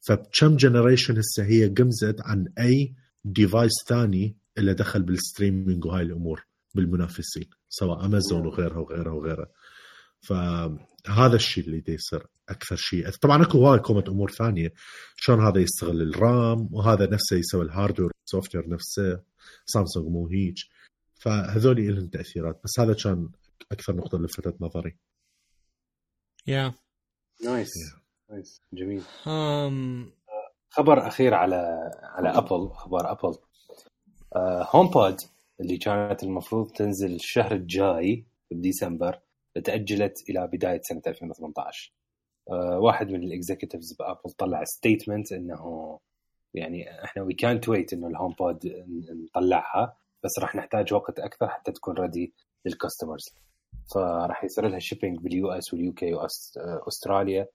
فبكم generation هسه هي قمزت عن أي device ثاني اللي دخل بال streaming وهاي الأمور بالمنافسين سواء امازون وغيرها وغيرها وغيرها. فهذا الشيء اللي يصير أكثر شيء. طبعا أكو هواي كومة أمور ثانية. شلون هذا يستغل ال RAM وهذا نفسه يسوي ال hardware وال software نفسه. سامسونج مو هيك فهذول لهم تأثيرات. بس هذا كان أكثر نقطة لفتت نظري. يا نايس نايس جميل. Um... خبر أخير على على Apple أخبار Apple Home uh, Pod اللي كانت المفروض تنزل الشهر الجاي بديسمبر تأجلت إلى بداية سنة 2018 uh, واحد من ال executives ب Apple طلع statement إنه يعني إحنا وي كانت ويت إنه ال HomePod نطلعها بس راح نحتاج وقت أكثر حتى تكون ready لل customers فراح يصير لها shipping بال US وال UK واستراليا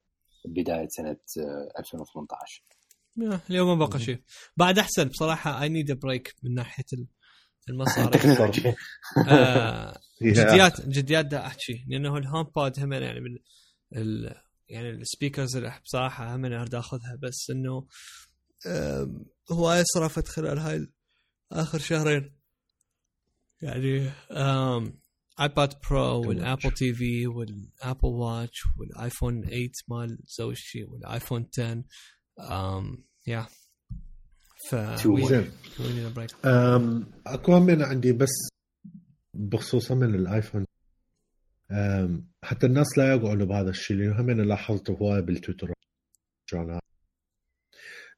بداية سنة 2018 آه، اليوم ما بقى شيء. بعد أحسن بصراحة I need break من ناحية المصاري آه جديات جديات دا أحكي لأنه ال HomePod هم يعني من ال يعني ال speakers اللي بصراحه هم أريد أخذها بس إنه هوايه صرفت خلال هاي آخر شهرين. يعني iPad Pro وال Apple TV وال Apple Watch وال iPhone 8 مال زوجتي وال iPhone 10 أم يا ف أكو هم عندي بس بخصوصا من الآيفون. حتى الناس لا يقعدوا بهذا الشيء لأنه هم أنا لاحظته هواي بالتويتر.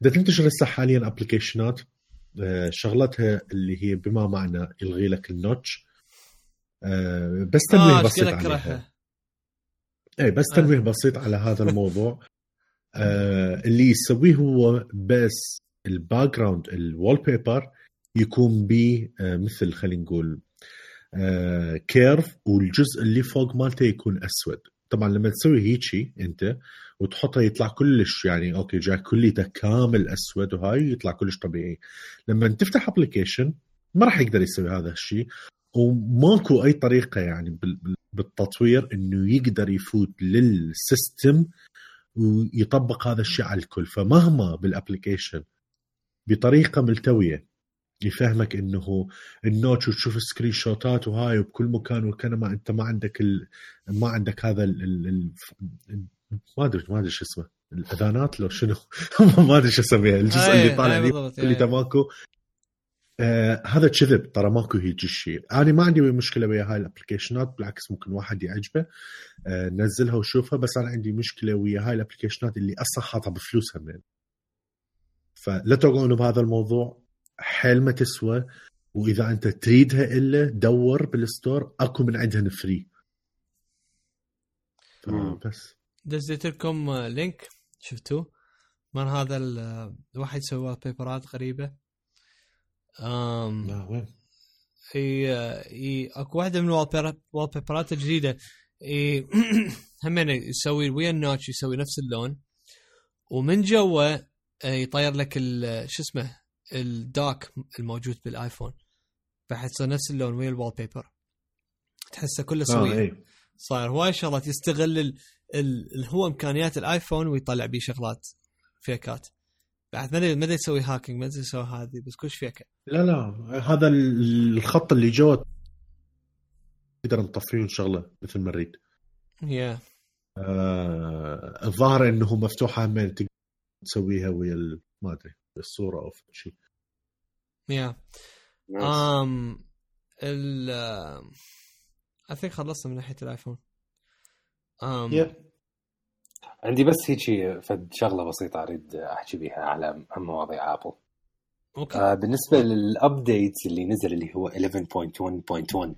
بدها تنتشر هسه حاليا ابلكيشنات آه، شغلتها اللي هي بما معنى يلغي لك النوتش. آه، بس تنويه آه بسيط عليها. اي بس تنويه آه. بسيط على هذا الموضوع. آه اللي يسويه هو بس ال background ال wallpaper يكون ب آه مثل خلينا نقول آه curve والجزء اللي فوق مالته يكون أسود. طبعا لما تسوي هيجي أنت وتحطها يطلع كلش يعني okay جاي كليته كامل أسود وهاي يطلع كلش طبيعي. لما تفتح application ما راح يقدر يسوي هذا الشيء وماكو أي طريقة يعني بالتطوير إنه يقدر يفوت لل system ويطبق هذا الشيء على الكل. فمهما بال application بطريقة ملتوية يفهمك إنه ال notch وتشوف screenshot ات وهاي وبكل مكان وكانما أنت ما عندك ال... ما عندك هذا ال... ال... ما ادري ما أدري شو اسمه. الأذانات لو شنو؟ ما أدري شو أسميها. الجزء اللي طالع اللي تماكو آه هذا كذب. ترى ماكو هيك شيء. أنا ما عندي مشكلة ويا هاي ال applications بالعكس ممكن واحد يعجبه. آه نزلها وشوفها بس أنا عندي مشكلة ويا هاي ال applications اللي أصلا حاطها بفلوسها من. فلا تقعدوا بهذا الموضوع. حيل ما تسوى وإذا أنت تريدها إلا دور بال store أكو من عندهن free بس. دزيت لكم link شفتوه؟ من هذا الواحد سوى papers غريبة. امم لا وين؟ إي أكو واحدة من ال wallpapers الجديده إي همين يسوي ويا ال notch يسوي نفس اللون. ومن جوا يطير لك شو اسمه؟ ال dock الموجود بالآيفون فحتصير نفس اللون ويا ال wallpaper تحسه كله سوي آه صاير هواي شغلات يستغل ال... ال... هو إمكانيات الآيفون ويطلع بيه شغلات فيكات. بعد ما ما يسوي هاكينج ما يسوي هذه بس كلش فيكة. لا لا هذا الخط اللي جوا نقدر نطفيه شغلة مثل ما نريد. يا آه الظاهر إنه مفتوحة هم تسويها ويا ما أدري. الصورة أو شيء. يا ام ال اي خلصنا من ناحية الآيفون. ام yeah. عندي بس هيك فد شغلة بسيطة أريد أحكي بها على مواضيع ابل okay آه بالنسبة لل update اللي نزل اللي هو 11.1.1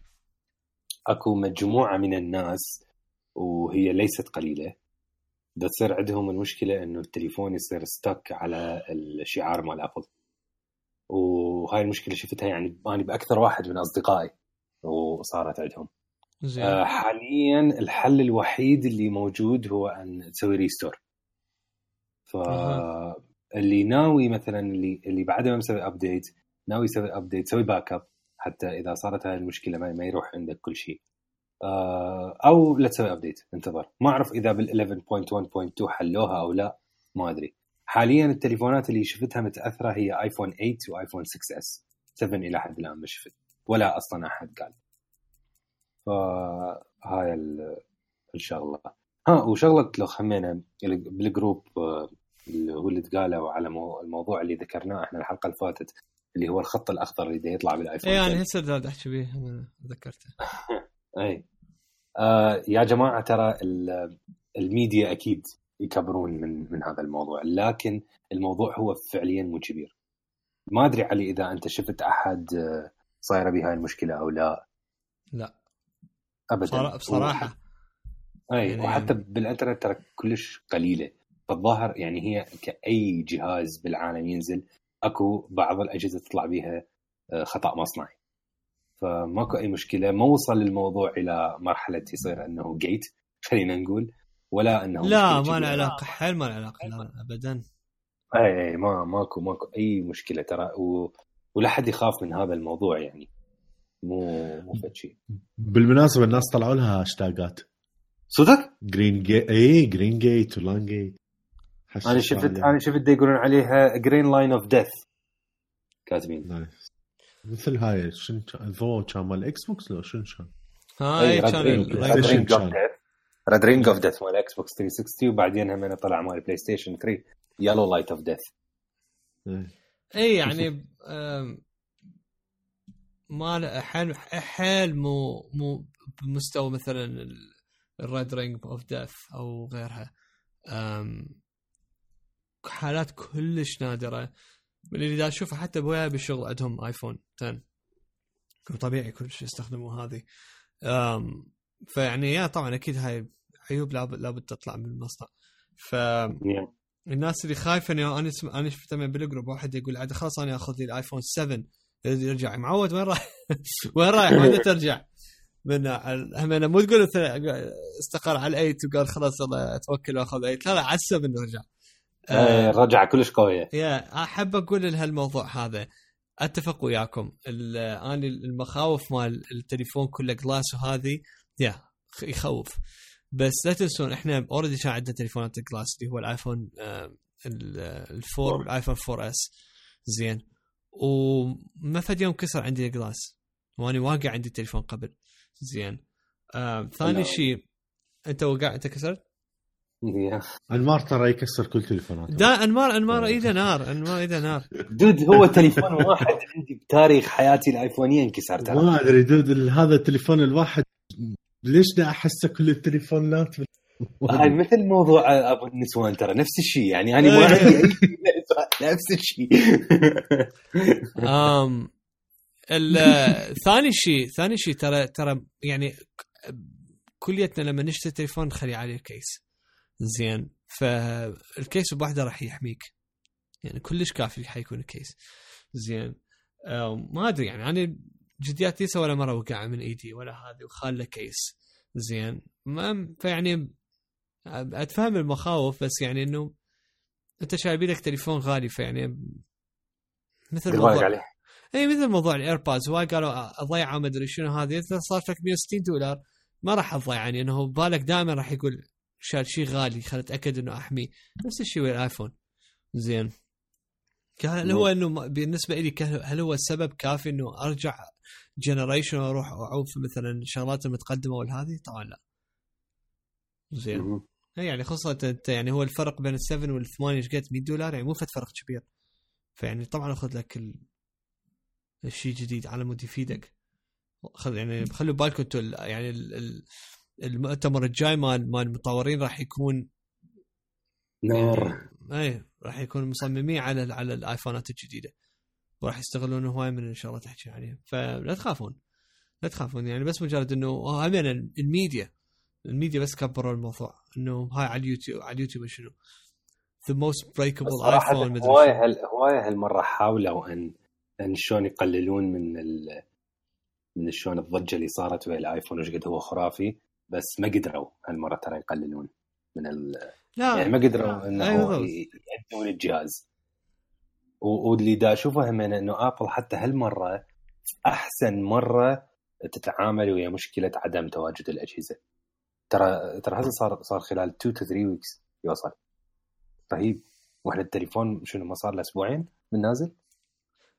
أكو مجموعة من الناس وهي ليست قليلة بتصير عندهم المشكلة إنه التليفون يصير stuck على الشعار مال ابل وهاي المشكلة شفتها يعني أنا بأكثر واحد من أصدقائي وصارت عندهم. زين. آه حاليا الحل الوحيد اللي موجود هو أن تسوي restore فاللي ناوي مثلا اللي اللي بعد ما مسوي update ناوي يسوي update سوي backup حتى إذا صارت هاي المشكلة ما يروح عندك كل شيء. أو لا تسوي update انتظر. ما أعرف إذا بال 11.1.2 حلوها أو لا ما أدري. حاليا التليفونات اللي شفتها متأثرة هي ايفون 8 وايفون 6 اس 7 إلى حد الآن ما شفت. ولا أصلا أحد قال. فهاي الشغلة. ها وشغلة لو خمينا بال group آه، اللي هو اللي تقالوا على الموضوع اللي ذكرناه إحنا الحلقة اللي فاتت اللي هو الخط الأخضر اللي يطلع بالايفون اي يعني هسه أحكي به ذكرته. أي. آه يا جماعة ترى الميديا أكيد يكبرون من من هذا الموضوع لكن الموضوع هو فعليا مو كبير. ما أدري علي إذا أنت شفت أحد آه، صايره بهاي المشكلة أو لا. لا. ابدا. بصراحه أي يعني وحتى بالإنترنت ترى كلش قليلة. فالظاهر يعني هي كأي جهاز بالعالم ينزل أكو بعض الأجهزة تطلع بها آه، خطأ مصنعي. فماكو أي مشكلة ما وصل الموضوع إلى مرحلة يصير أنه جيت خلينا نقول ولا أنه لا ما له علاقة حيل ما له علاقة لا ابدا. إي إي ما ماكو ماكو أي مشكلة ترى و... ولا حد يخاف من هذا الموضوع يعني. مو مو شيء. بالمناسبة الناس طلعوا لها هاشتاجات صدق؟ green gate إي green gate و line gate أنا شفت أنا شفت يقولون عليها green line of death كاتبين. nice مثل هاي شنو ذو كان مال إكس بوكس لو شنو كان؟ هاي كان red ring of death مال إكس بوكس 360 وبعدين هم طلع مال بلاي ستيشن 3 yellow light of death اي يعني ما حيل حيل مو مو بمستوى مثلا ال red ring of death أو غيرها. حالات كلش نادرة. اللي دا أشوفه حتى بويا بالشغل عندهم آيفون 10 وطبيعي كلش يستخدموا هذه. فيعني يا طبعا أكيد هاي عيوب لابد لابد تطلع من المصنع ف الناس اللي خايفة إني أنا أنا شفت بال group واحد يقول عاد خلاص أنا آخذ لي الآيفون 7 يرجع معود وين رايح؟ وين رايح؟ وين ترجع؟ من هم أنا مو تقول استقر على الأيت وقال خلاص والله أتوكل وأخذ ايت لا لا على السفن رجع آه رجع كلش قوية. يا أحب أقول لهالموضوع هذا. أتفق وياكم. أنا المخاوف مال التليفون كله جلاس وهذه يا يخوف. بس لا تنسون إحنا اوريدي كان عندنا تليفونات جلاس اللي هو الآيفون الفور والايفون 4 إس. زين. وما فد يوم كسر عندي ال glass واني واقع عندي تليفون قبل. زين. آه ثاني شيء أنت وقع أنت كسرت؟ أنمار ترى يكسر كل تليفونات دا أنمار أنمار ايده نار أنمار ايده نار. dude هو تليفون واحد عندي بتاريخ حياتي الايفونيه انكسر ترى. ما أدري dude هذا التليفون الواحد ليش دا احسه كل التليفونات هاي مثل موضوع أبو النسوان ترى نفس الشيء. يعني أنا ما عندي اي نفس الشيء. امم ثاني شيء ثاني شيء ترى ترى يعني كليتنا لما نشتري تليفون نخلي عليه كيس زين. فالكيس بوحده راح يحميك. يعني كلش كافي حيكون الكيس. زين. ما أدري يعني أنا جديات ليس ولا مرة وقع من إيدي ولا هذه وخال له كيس. زين. ما فيعني أتفهم المخاوف بس يعني إنه أنت شايل لك تليفون غالي فيعني مثل موضوع عليه. إي مثل موضوع ال AirPods وايد قالوا اضيعه ما أدري شنو هذه. إذا صار لك 160 دولار ما راح تضيع يعني إنه بالك دائما راح يقول شال شيء غالي خل اتاكد إنه احميه نفس الشيء ويا الآيفون. زين. هل هو إنه بالنسبة لي هل هو السبب كافي إنه أرجع generation وأروح اعوف مثلا الشغلات المتقدمة والهذه طبعا لا. زين. يعني خاصة أنت يعني هو الفرق بين ال seven والثمانية إيش قد؟ 100 دولار؟ يعني مو فد فرق كبير. فيعني طبعا أخذ لك ال... الشيء جديد على مود يفيدك. خذ يعني خلوا بالكم أنتم يعني المؤتمر الجاي مال مال المطورين راح يكون نار. اي راح يكون مصممين على على الآيفونات الجديدة. وراح يستغلون هواي من الشغلات تحكي عليها فلا تخافون. لا تخافون. يعني بس مجرد انه هم ال media. ال media بس كبروا الموضوع. إنه هاي على اليوتيوب على اليوتيوب شنو؟ the most breakable iPhone هواي هال هواي هالمرة حاولوا ان ان شلون يقللون من ال من شلون الضجة اللي صارت ويا الآيفون وش قد هو خرافي. بس ما قدروا هالمرة ترى يقللون من ال لا. يعني ما قدروا إنه يعدون الجهاز. واللي دا أشوفه هم إنه آبل حتى هالمرة أحسن مرة تتعامل ويا مشكلة عدم تواجد الأجهزة. ترى ترى هذا صار صار خلال 2 to 3 weeks يوصل. رهيب. وإحنا التليفون شنو ما صار له أسبوعين من نازل؟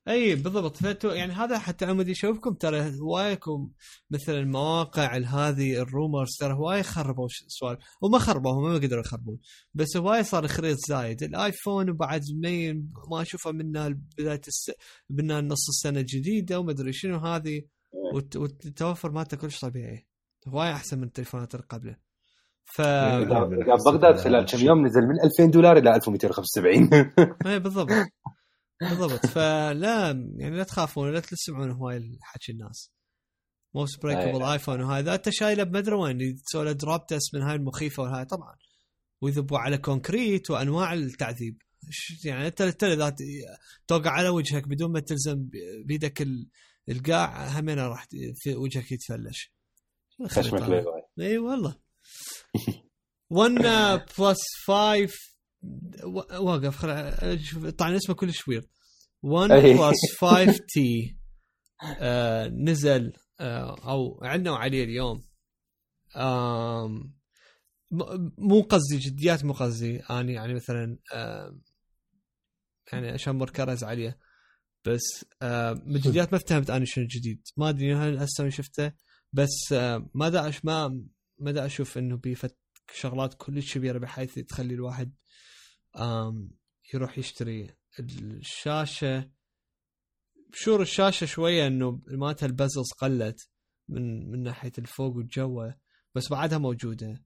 اي بالضبط. فانتوا يعني هذا حتى عمودي يشوفكم ترى هوايكم مثل المواقع هذه ال rumors ترى هواي خربوا سوالف. وما خربوا هم ما قدروا يخربون. بس هواي صار خريط زايد. الآيفون وبعد مين ما أشوفه منا بداية الس... منا نص السنة الجديدة وما أدري شنو هذه. والتوفر مالته كلش طبيعي. هواي أحسن من التليفونات اللي قبله. ف بغداد خلال كم يوم نزل من 2000 دولار إلى 1275 اي بالضبط. بالضبط. فلا يعني لا تخافون لا تسمعون هواي حكي الناس. most breakable iPhone وهذا أنت شايله بمدري وين تسوي له drop test من هاي المخيفة وهاي طبعا. ويذبوا على كونكريت وأنواع التعذيب. يعني؟ أنت إذا توقع على وجهك بدون ما تلزم بيدك القاع همين راح في وجهك يتفلش. خشمك إي والله. 1 بلس 5 واقف خل طبعا اسمه كلش ويرد 1 بلس 5 تي نزل آه أو عندنا عليه اليوم. آه مو قصدي جديات مو قصدي. اني يعني مثلا آه يعني اشمر كرز عليه. بس آه من الجديات ما فهمت أنا شنو الجديد ما أدري هل هسه شفته. بس آه ما دا ما ما دا أشوف إنه بيفت شغلات كلش كبيرة بحيث تخلي الواحد يروح يشتري الشاشة. شور الشاشة شوية إنه مالتها البزلز قلت من من ناحية الفوق والجوة بس بعدها موجودة.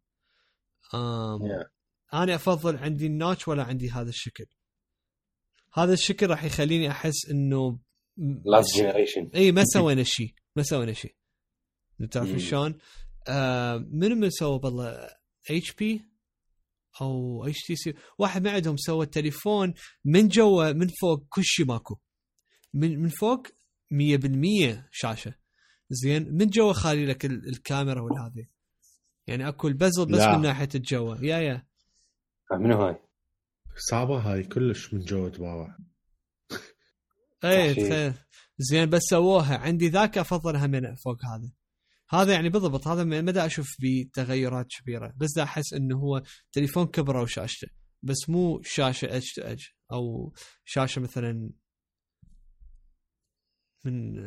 آم Yeah. أنا أفضل عندي ال notch ولا عندي هذا الشكل. هذا الشكل راح يخليني أحس إنه last generation إي ما سوينا شيء. ما سوينا شيء. تعرف مم. شلون؟ آه من من سوى بالله HP أو HTC واحد ما عندهم سوى التليفون من جوا من فوق كل شيء ماكو. من من فوق 100% شاشة. زين؟ من جوا خالي لك ال- الكاميرا والهذه يعني أكو البزل بس لا. من ناحية الجوا. يا يا. منو هاي؟ صعبه هاي كلش من جو تباوع. اي صحيح. تخيل. زين بس سووها. عندي ذاك أفضلها من فوق هذا. هذا يعني بالضبط هذا ما دا أشوف بيه تغيرات كبيرة. بس دا أحس إنه هو تليفون كبرة وشاشته بس مو شاشة اتش تو اتش أو شاشة مثلا من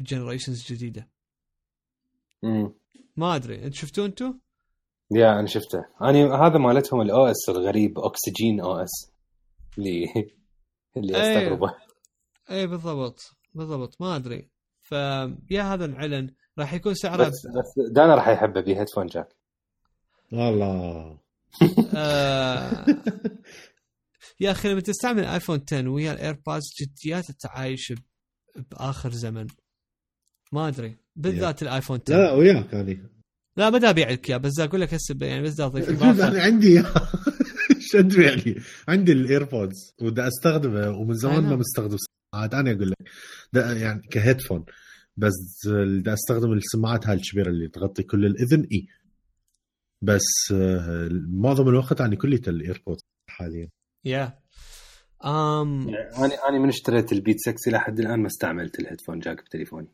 الجنريشنز الجديدة. امم ما أدري. أنت شفتوه أنتو؟ يا أنا شفته. أنا هذا مالتهم الاو اس الغريب اوكسجين أو اس اللي اللي أيوه. أستغربه. اي بالضبط. بالضبط. ما أدري. فيا هذا انعلن راح يكون سعره بس بس دانا راح يحبه بهيدفون جاك الله آه. يا أخي لما تستعمل ايفون 10 ويا الايربودز جديات التعايش ب- بآخر زمن. ما أدري. بالذات الايفون 10 لا وياك اني لا ما ابيع لك اياه بس أقول لك هسه يعني بس اضيف أنا عندي شد يعني؟ عندي الايربودز ودا أستخدمه ومن زمان ما. مستخدم. سماعات أنا أقول لك يعني كهيدفون بس دا أستخدم السماعات هاي الكبيرة اللي تغطي كل الإذن إي. بس آه، معظم الوقت يعني كلية ال AirPods حاليا. يا ام أنا أنا من اشتريت البيت 6 لحد الآن ما استعملت ال headphone jack بتليفوني.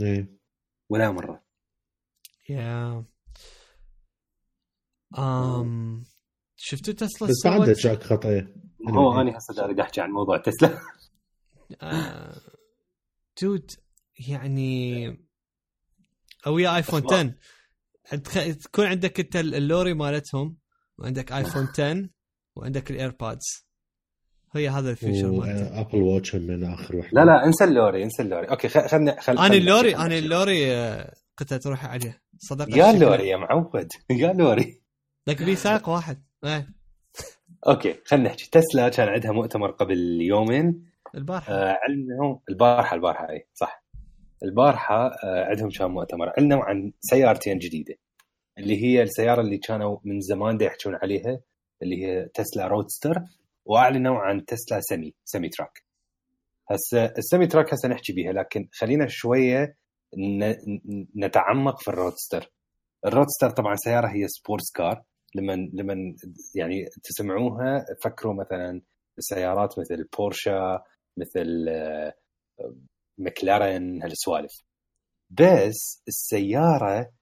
إيه. ولا مرة. يا ام شفتوا تسلا بس بعد سوت؟ jack خطأ. هو أنا هسه قاعد أحكي عن موضوع تسلا. آه، دود يعني أو يا ايفون أصلاً. 10 أتخ- تكون عندك أنت اللوري مالتهم وعندك ايفون 10 وعندك الايربودز هي هذا الفيشر مالته وابل واتش من آخر وحدة. لا لا انسى اللوري انسى اللوري. أوكي خل خلنا خل أنا اللوري أنا اللوري آه، قلت تروح عليه. صدق يا. لوري يا معود يا لوري لك بي سائق واحد. إيه. okay خلينا نحكي. تسلا كان عندها مؤتمر قبل يومين. البارحة. آه علنوا البارحه البارحة إي صح. البارحة آه عندهم كان مؤتمر. علنوا عن سيارتين جديدة. اللي هي السيارة اللي كانوا من زمان يحكون عليها اللي هي Tesla Roadster وأعلنوا عن Tesla semi semi truck هسه ال semi truck هسه نحكي بيها لكن خلينا شوية نتعمق في ال Roadster. ال Roadster طبعا سيارة هي sports car لما لما يعني تسمعوها فكروا مثلا سيارات مثل بورشا مثل آه، مكلارن هالسوالف. بس السيارة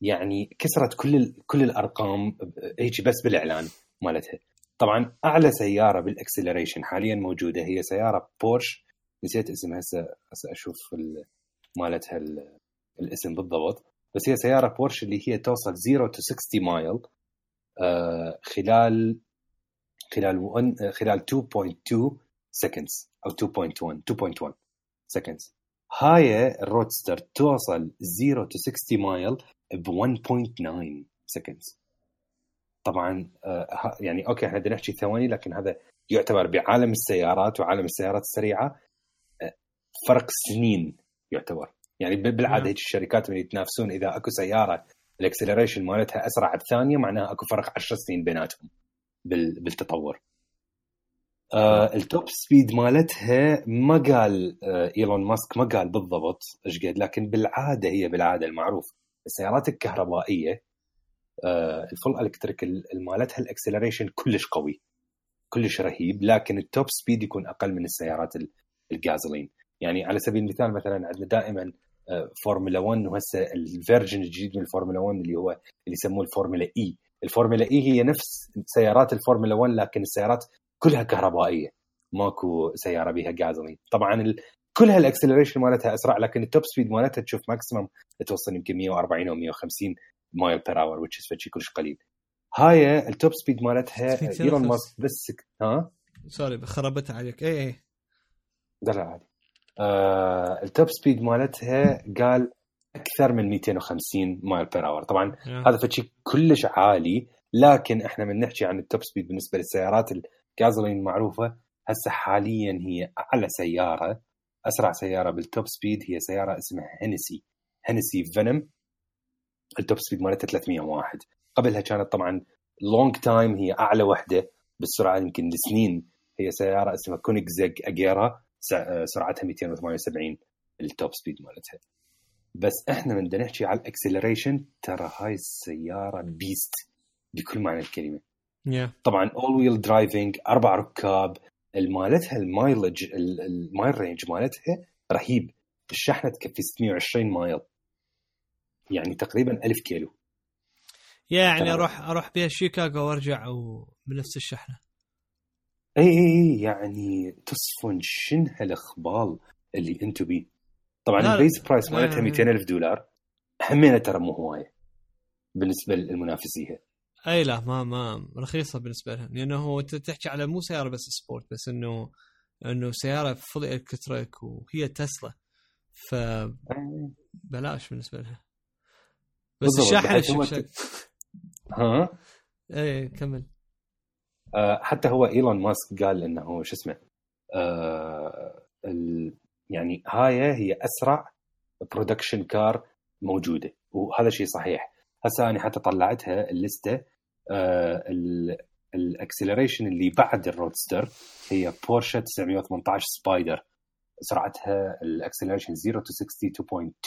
يعني كسرت كل كل الأرقام هيك بس بالإعلان مالتها. طبعا أعلى سيارة بال acceleration حاليا موجودة هي سيارة بورش. نسيت اسمها هسه هسه أشوف ال- مالتها ال- الاسم بالضبط. بس هي سيارة بورش اللي هي توصل 0 to 60 mile آه، خلال خلال one- آه، خلال 2.2 seconds. أو 2.1 2.1 seconds. هاي ال Roadster توصل 0 to 60 mile ب 1.9 seconds. طبعا آه، يعني okay إحنا بدنا نحكي ثواني لكن هذا يعتبر بعالم السيارات وعالم السيارات السريعة آه، فرق سنين يعتبر. يعني بالعادة نعم. هيك الشركات اللي يتنافسون إذا أكو سيارة ال acceleration مالتها أسرع بثانية معناها أكو فرق 10 سنين بيناتهم بال- بالتطور. آه ال top speed مالتها ما قال آه إيلون ماسك ما قال بالضبط إيش قد لكن بالعادة هي بالعادة المعروف. السيارات الكهربائية آه ال full electric ال- مالتها ال acceleration كلش قوي كلش رهيب لكن ال top speed يكون أقل من السيارات ال- الجازولين يعني على سبيل المثال مثلا عندنا دائما آه، فورمولا 1 وهسه ال version الجديد من الفورمولا 1 اللي هو اللي يسموه ال Formula E ال Formula E هي نفس سيارات الفورمولا 1 لكن السيارات كلها كهربائية. ماكو سيارة بها جازولين طبعا ال... كلها ال acceleration مالتها أسرع لكن ال top speed مالتها تشوف maximum توصل يمكن 140 أو 150 mile per hour is شيء كلش قليل. هاي ال top speed مالتها ايلون. ماسك بس ها؟ sorry خربت عليك. اي اي لا لا عادي. آه ال top speed مالتها قال أكثر من 250 mile per hour طبعا Yeah. هذا فشي كلش عالي لكن إحنا من نحكي عن ال top speed بالنسبة للسيارات الجازولين المعروفه هسه حاليا هي أعلى سيارة أسرع سيارة بال top speed هي سيارة اسمها Hennessey Hennessey Venom ال top speed مالتها 301 قبلها كانت طبعا long time هي أعلى وحدة بالسرعة يمكن لسنين. هي سيارة اسمها Koenigsegg Agera سرعتها 278 ال top speed مالتها. بس إحنا من نحكي على ال acceleration ترى هاي السيارة beast بكل معنى الكلمة. yeah طبعا all wheel driving أربع ركاب مالتها ال mileage ال- mile range مالتها رهيب. الشحنة تكفي 620 مايل يعني تقريبا 1000 كيلو. يعني تمام. أروح أروح بها شيكاغو وأرجع وبنفس الشحنة. إي إي يعني تصفن شن هالاخبال اللي أنتم بيه. طبعا. ال base price مالتها لا. 200 ألف دولار. همينة ترى مو هواية. بالنسبة للمنافسيها أي لا ما ما رخيصة بالنسبة لها لأنه هو انت تحكي على مو سيارة بس sport بس إنه إنه سيارة full electric وهي تسلا فبلاش بالنسبة لها. بس الشاحن ها؟ اي كمل. آه، حتى هو إيلون ماسك قال إنه شو اسمه آه ال يعني هاي هي أسرع production car موجودة وهذا شيء صحيح. هسه أنا حتى طلعتها اللستة ال acceleration اللي بعد ال Roadster هي بورشة 918 Spyder. سرعتها ال acceleration 0 to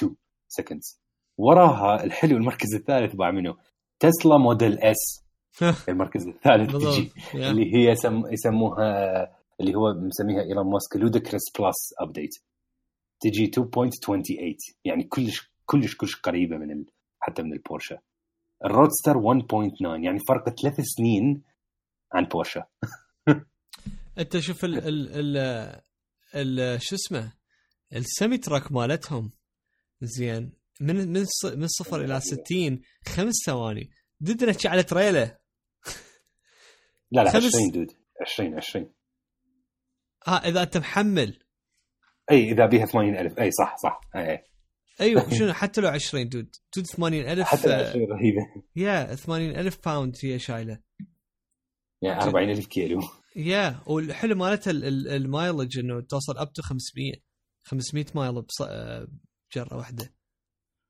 62.2 seconds وراها الحلو المركز الثالث باع منه. Tesla Model S المركز الثالث تجي. اللي هي يسم يسموها اللي هو مسميها إيلون ماسك Ludicrous Plus update تجي 2.28 يعني كلش كلش كلش قريبة من ال... حتى من البورشة. الرودستر 1.9 يعني فرق ثلاث سنين عن بورشه انت شوف ال ال ال, ال شو اسمه السيمي تراك مالتهم زين من من من صفر إلى 60 خمس ثواني. نحكي على تريلا لا لا خمس- 20 دود. 20 20 ها إذا أنت محمل. إي إذا بيها 80000 إي صح صح. إي إي. أيوه شنو حتى لو 20 dude dude 80000 حتى ال آه، 20 رهيبة. yeah 80000 pound هي شايلة. يعني 40000 كيلو. yeah والحلو مالتها ال- ال- mileage إنه توصل up to 500 500 مايل بجره واحدة.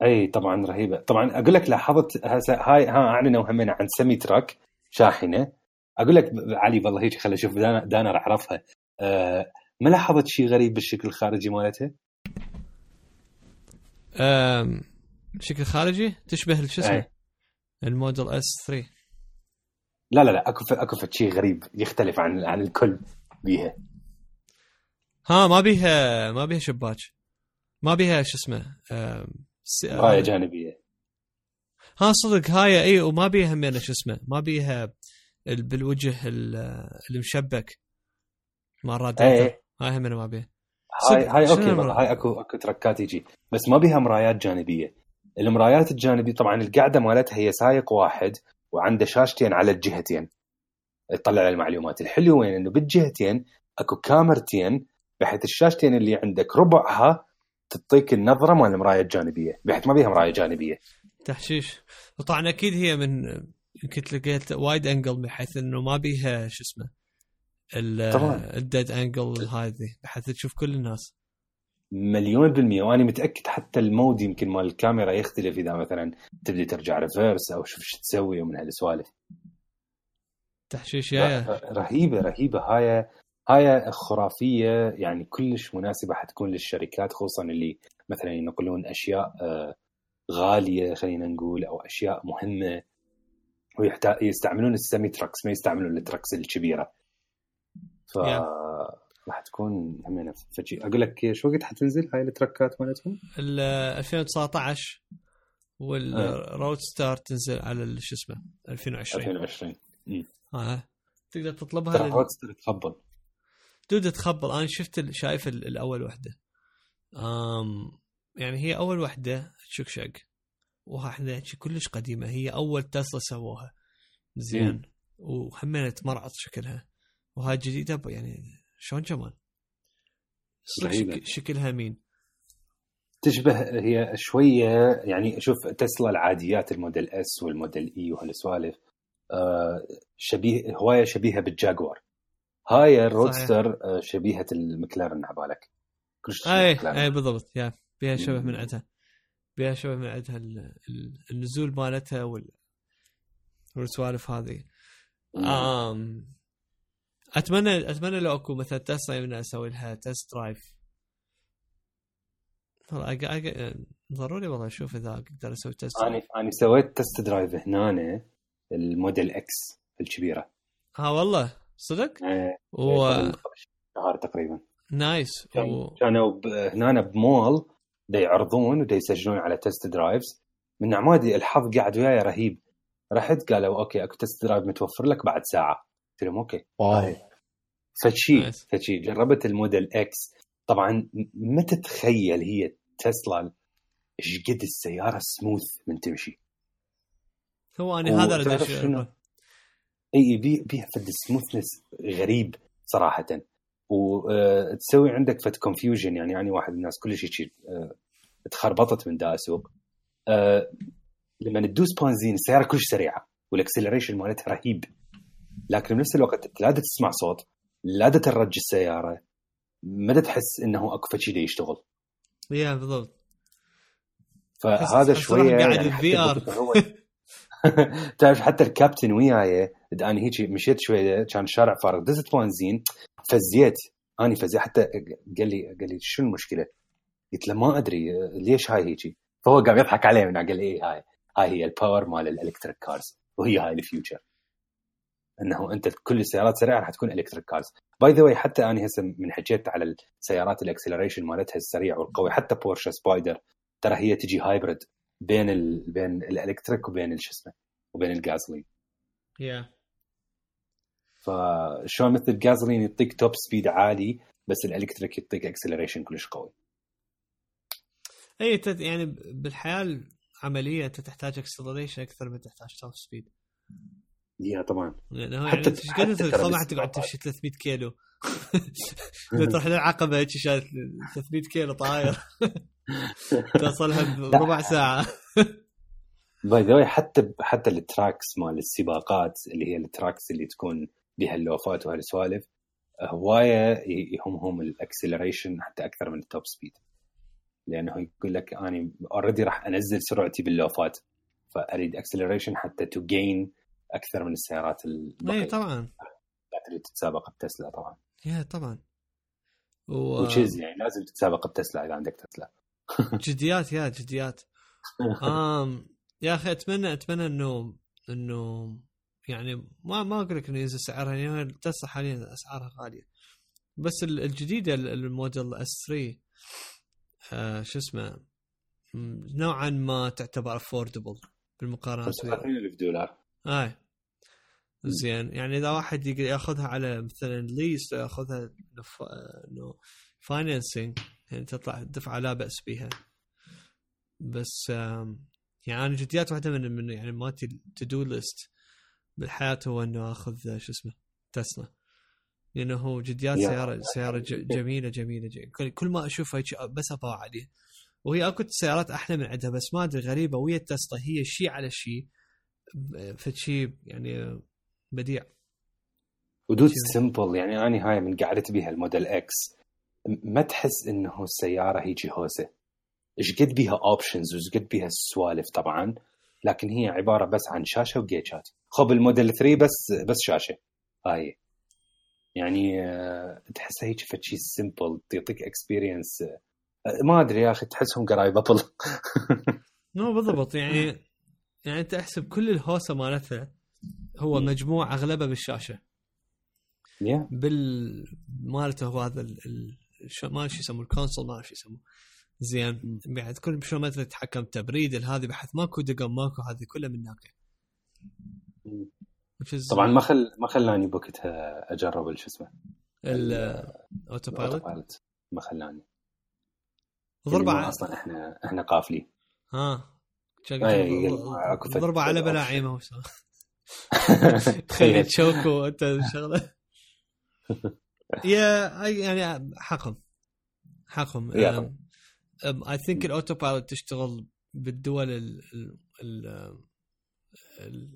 أي طبعا رهيبة. طبعا أقول لك لاحظت هاي ها اعلنوا همين عن semi truck شاحنة. أقول لك علي والله هيك خلي أشوف دانا, راح أعرفها. أه ما لاحظت شيء غريب بالشكل الخارجي مالتها؟ أم... شكل خارجي؟ تشبه شو اسمه؟ أي. ال Model S 3 لا لا لا أكو أكو شيء غريب يختلف عن عن الكل بيها. ها ما بيها ما بيها شباك. ما بيها شو اسمه. مرايه جانبية. ها صدق هاي إي وما بيها همينه شو اسمه ما بيها ال... بالوجه ال... المشبك. مال اي راديتر اي هاي همينه ما بيها. هاي هاي okay هاي أكو أكو تركات يجي. بس ما بيها مرايات جانبية. المرايات الجانبية طبعا القعده مالتها هي سايق واحد وعنده شاشتين على الجهتين. تطلع المعلومات. الحلو وين؟ إنه بالجهتين أكو كاميرتين بحيث الشاشتين اللي عندك ربعها تعطيك النظرة مال المرايه الجانبيه بحيث ما بيها مراية جانبية. تحشيش. وطبعا أكيد هي من يمكن لقيت wide angle بحيث إنه ما بيها شو اسمه. ال dead angle هذه بحيث تشوف كل الناس. مليون بالمية. وأنا متأكد حتى ال mode يمكن مال الكاميرا يختلف إذا مثلا تبدي ترجع reverse أو شوف شو تسوي ومن هالسوالف. تحشيش يا رهيبة رهيبة. هاي هاي خرافية. يعني كلش مناسبة حتكون للشركات خصوصا اللي مثلا ينقلون أشياء آه، غالية خلينا نقول أو أشياء مهمة. ويستعملون ال semi trucks ما يستعملون ال trucks الكبيرة. ف. راح تكون همينة. فشي أقول لك شو وقت حتنزل هاي التراكات مالتهم؟ ال 2019 وال Roadster تنزل على شو اسمه 2020 2020 ها تقدر تطلبها لل... Roadster تخبل. دود تخبل. أنا شفت ال- شايف ال- الأول وحدة. أم يعني هي أول وحدة شقشق وإحنا نحكي كلش قديمة. هي أول تسلا سووها. زين. وهمينة مرعط شكلها. وهاي جديده يعني شلون كمان شك... شكلها مين؟ تشبه هي شوية يعني شوف تسلا العاديات الموديل اس والموديل اي وهالسوالف آه شبيه هواية شبيهة بالجاكوار هاي ال Roadster آه شبيهة المكلارن عبالك كلش أي أي بالضبط yeah. بها شبه من عندها. بها شبه من عندها النزول مالتها وال والسوالف هذه. آم أتمنى أتمنى لو أكو مثلا تسلا يمنا أسوي لها test drive ضروري والله أشوف إذا أقدر أسوي test أنا أنا سويت test drive هنا ال Model X الكبيرة. ها والله صدق؟ إيه و... شهر تقريبا. nice. كانوا. هنا بمول دا يعرضون ودا يسجلون على test drives من عمى دي الحظ قاعد وياي رهيب. رحت قالوا okay أكو test drive متوفر لك بعد ساعة. قلت لهم okay wow. فشي فشي. جربت ال Model X طبعا ما تتخيل هي تسلا إيش قد السيارة سموث من تمشي. هو أنا هذا اللي إي بيها فد smoothness غريب صراحة. وتسوي آه، عندك فد confusion يعني يعني واحد من الناس كل شيء آه، تخربطت من دا أسوق. آه، لما تدوس بنزين السيارة كلش سريعة وال acceleration مالتها رهيب. لكن بنفس الوقت لا تسمع صوت لا ترج السيارة ما تحس إنه اكو شيء يشتغل yeah بالضبط. فهذا شوية قاعد يعني في ار تعرف حتى الكابتن وياي أنا هيك مشيت شوية كان الشارع فارغ دست بنزين فزيت. اني فزيت حتى قال لي قال لي شو المشكلة؟ قلت له ما أدري ليش هاي هيك فهو قام يضحك علي من قال لي إيه هاي هاي هي ال power مال ال electric cars وهي هاي ال future انه انت كل السيارات سريعة راح تكون electric cars by the way حتى أنا هسه من حكيت على السيارات ال acceleration مالتها السريع والقوي حتى بورشه سبايدر ترى هي تجي hybrid بين ال... بين ال electric وبين شو اسمه وبين ال gasoline yeah. فشلون مثل الجازلين يعطيك top speed عالي بس ال electric يعطيك acceleration كلش قوي. اي يعني بالحياة العملية أنت تحتاج acceleration أكثر من تحتاج top speed yeah طبعا. يعني حتى إيش قد طبعا تقعد تمشي 300 كيلو. تروح للعقبة 300 كيلو طاير. توصلها بربع ساعة. by the حتى حتى ال tracks مال السباقات اللي هي ال tracks اللي تكون بها اللوفات وهالسوالف هواية هم هم ال acceleration حتى أكثر من ال top speed لأنه يقول لك أنا already راح أنزل سرعتي باللوفات فأريد acceleration حتى to gain أكثر من السيارات البقية. اي طبعا تريد تتسابق بتسلا طبعا. yeah طبعا. و... وتشيز يعني لازم تتسابق بتسلا إذا عندك تسلا. جديات yeah جديات. آم يا أخي أتمنى أتمنى إنه إنه يعني ما ما أقول لك إنه ينزل سعرها يعني تسلا حاليا أسعارها غالية. بس الجديدة الموديل اس 3 آه شو اسمه نوعا ما تعتبر affordable بالمقارنة 30000 دولار. اي زين. يعني إذا واحد يقدر يأخذها على مثلا lease يأخذها إنه financing يعني تطلع دفعة لا بأس بها بس يعني أنا جديات واحدة من من يعني مالتي to-do list بالحياة هو إنه أخذ شو اسمه تسلا. لأنه هو جديات سياره سيارة جميلة جميلة, جميلة. كل ما أشوفها بس أبغى عليه وهي أكو سيارات أحلى من عندها بس ما أدري غريبة. ويا تسلا هي شيء على شيء فشي يعني بديع. و dude simple يعني أنا هاي من قعدت بها ال Model X ما تحس إنه السيارة هيجي هوسة؟ إيش قد بيها options وإيش قد بيها سوالف طبعا؟ لكن هي عبارة بس عن شاشة وجيتشات. خب الموديل 3 بس بس شاشة. هاي. يعني آه، تحسها هيك فشي سمبل تعطيك experience آه، ما أدري يا أخي تحسهم قرايب أبل. مو بالضبط. يعني يعني أنت أحسب كل الهوسة مالتها هو مجموع اغلبه بالشاشة. yeah. بال مالته هو هذا ال... ال... ما شو يسموه ال console ما اعرف شو يسموه. زين بعد كل شو مثلا تتحكم تبريد هذه بعد ماكو دقم ماكو هذه كلها من هناك. طبعا ما خل ما خلاني بوقتها أجرب شو اسمه ال autopilot ما خلاني. ضربة أصلا إحنا إحنا قافلين. ها ضربة على بلاعيمه تخيل تشوك وأنت شغلة. يا يعني حقهم. حقهم. yeah I think ال autopilot تشتغل بالدول ال ال ال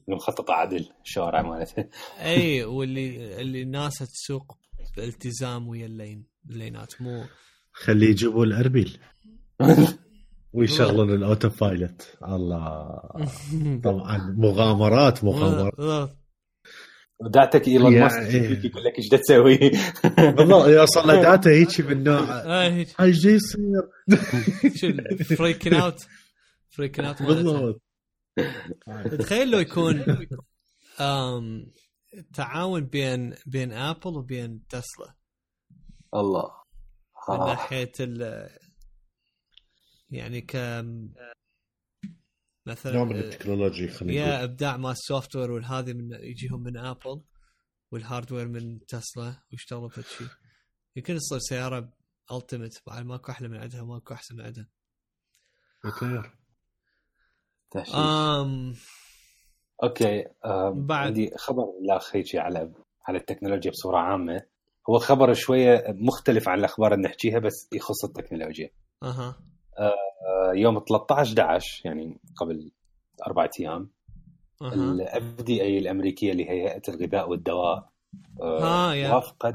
المخططة عدل الشوارع مالتها إي واللي اللي الناس تسوق بالتزام ويا ال lane ال lane ات. مو خليه يجيبوا الأربيل. ويشغلون ال autopilot الله. طبعا مغامرات مغامرات. بالضبط. ودعتك إيلون ماسك إيه. يقول لك إيش تسوي؟ بالضبط يوصل له data هيك من نوع آه، إيش يصير؟ شو freaking out freaking out بالضبط. تخيل لو يكون تعاون بين بين ابل وبين تسلا الله. من آه. ناحية ال يعني ك مثلا نوع من ال technology خلينا يا إبداع مال ال software والهذه من يجيهم من ابل وال hardware من تسلا ويشتغلوا في شيء يمكن تصير سيارة ultimate بعد ماكو أحلى من عندها ماكو أحسن من عندها. تهشيش. أم أوكي آه بعد. عندي خبر لاخ هيك على على التكنولوجيا بصورة عامة هو خبر شوية مختلف عن الأخبار اللي نحكيها بس يخص التكنولوجيا أها يوم 13 11 يعني قبل أربع أيام الاف دي إي الأمريكية اللي هي هيئة الغذاء والدواء آه. وافقت.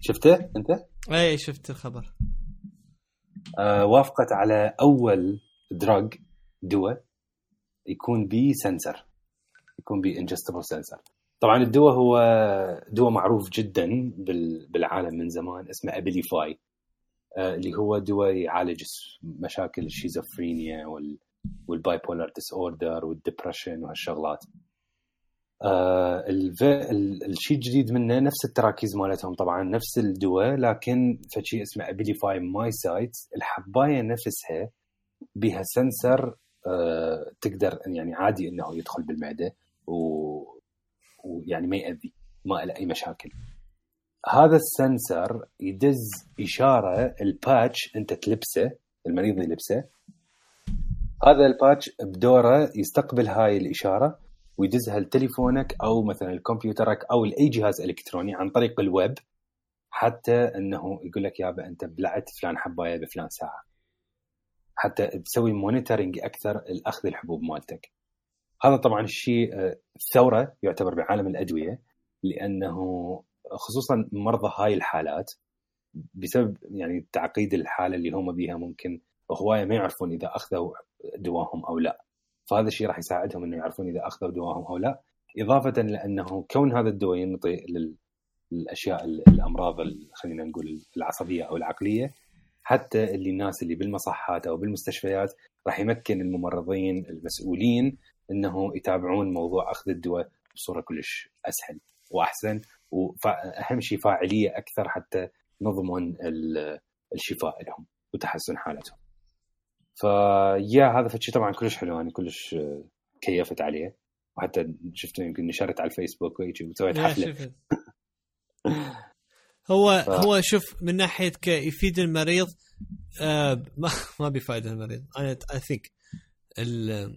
شفته أنت؟ اي شفت الخبر. آه وافقت على أول دراج دواء يكون بيه sensor يكون بيه ingestible sensor طبعا الدواء هو دواء معروف جدا بال- بالعالم من زمان اسمه أبيليفاي. آه اللي هو دواء يعالج مشاكل الشيزوفرينيا وال وال bipolar disorder وال depression وهالشغلات آه. الشيء الجديد منه نفس التراكيز مالتهم طبعا نفس الدواء لكن فد شي اسمه ابيليفاي MyCite الحباية نفسها بها sensor آه تقدر يعني عادي إنه يدخل بالمعدة و... ويعني ما يأذي ما له أي مشاكل هذا ال sensor يدز إشارة ال patch أنت تلبسه المريض يلبسه. هذا ال patch بدوره يستقبل هاي الإشارة ويدزها لتليفونك أو مثلا كمبيوترك أو لأي جهاز إلكتروني عن طريق الويب حتى إنه يقول لك يابا أنت بلعت فلان حباية بفلان ساعة. حتى تسوي monitoring أكثر لأخذ الحبوب مالتك. هذا طبعا الشيء آه، ثورة يعتبر بعالم الأدوية لأنه خصوصا مرضى هاي الحالات بسبب يعني تعقيد الحالة اللي هم بيها ممكن هواية ما يعرفون إذا أخذوا دواهم أو لا. فهذا الشيء راح يساعدهم إنه يعرفون إذا أخذوا دواهم أو لا. إضافة لأنه كون هذا الدواء ينطي لل- للأشياء ال- الأمراض ال- خلينا نقول العصبية أو العقلية حتى اللي الناس اللي بالمصحات أو بالمستشفيات راح يمكن الممرضين المسؤولين إنه يتابعون موضوع أخذ الدواء بصورة كلش أسهل وأحسن. وأهم شيء فاعلية أكثر حتى نضمن ال- الشفاء لهم وتحسن حالتهم. فيا هذا فشي طبعا كلش حلو أنا كلش كيفت عليه. وحتى شفته يمكن نشرت على الفيسبوك وهيك وسويت حفلة. شفت. هو ف- هو شوف من ناحية يفيد المريض آه ما ما يفيد المريض. أنا I think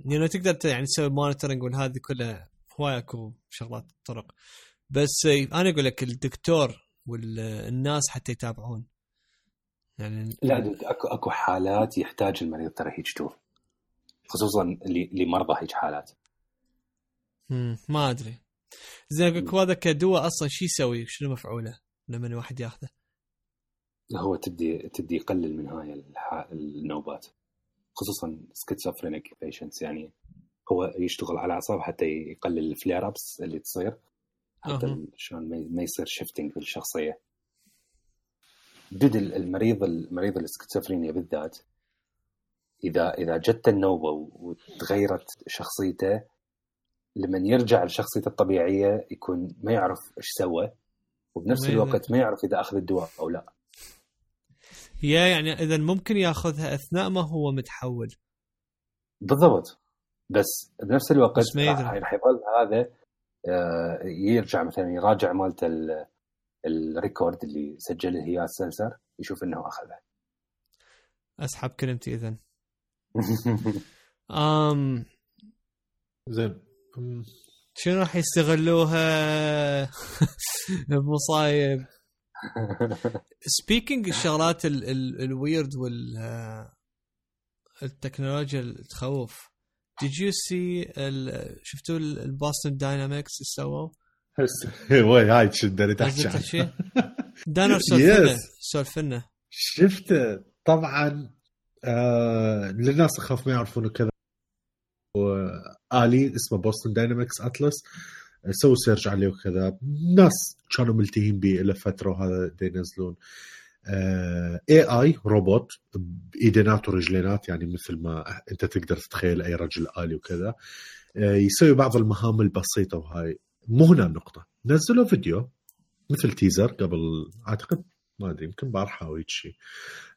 لأنه تقدر يعني تسوي monitoring والهذه كلها هواي اكو شغلات طرق بس آه، أنا أقول لك الدكتور والناس حتى يتابعون. يعني لا dude، أكو أكو حالات يحتاج المريض ترى هيك tour خصوصا اللي لمرضى هيك حالات. مم، ما أدري. زين أقول لك هذا كدواء أصلا شو يسوي؟ شنو مفعوله لما الواحد ياخذه؟ هو تبدي تبدي يقلل من هاي النوبات. خصوصا schizophrenic patients يعني هو يشتغل على أعصاب حتى يقلل ال flare ups اللي تصير. حتى. شلون ما- يصير shifting بالشخصية. دد ال- المريض المريض السكيزوفرينيا بالذات اذا إذا جت النوبة وتغيرت شخصيته لمن يرجع لشخصيته الطبيعية يكون ما يعرف إيش سوى وبنفس الوقت ما يعرف إذا أخذ الدواء أو لا. يا يعني إذا ممكن ياخذها أثناء ما هو متحول. بالضبط. بس بنفس الوقت راح يظل هذا يرجع مثلا يراجع مالته ال- الريكورد اللي سجله هي السنسر يشوف إنه أخذه. أسحب كلمتي اذا امم زين. أم، شنو راح يستغلوها؟ بمصايب speaking الشغلات ال weird وال التكنولوجيا اللي تخوف did you see ال... شفتوا البوستن داينامكس إيش سووا؟ وي هاي شدني تحكي عنها دانر سولف سولف لنا شفته. طبعا آه للناس اخاف ما يعرفونه كذا. آلي اسمه بوستن داينامكس اتلس سووا search عليه وكذا. ناس كانوا ملتهين به له فترة وهذا ينزلون اي اي روبوت بايدينات ورجلينات يعني مثل ما أنت تقدر تتخيل أي رجل آلي وكذا آه، يسوي بعض المهام البسيطة وهاي. مو هنا النقطة. نزلوا فيديو مثل teaser قبل أعتقد ما أدري يمكن بارحة أو شيء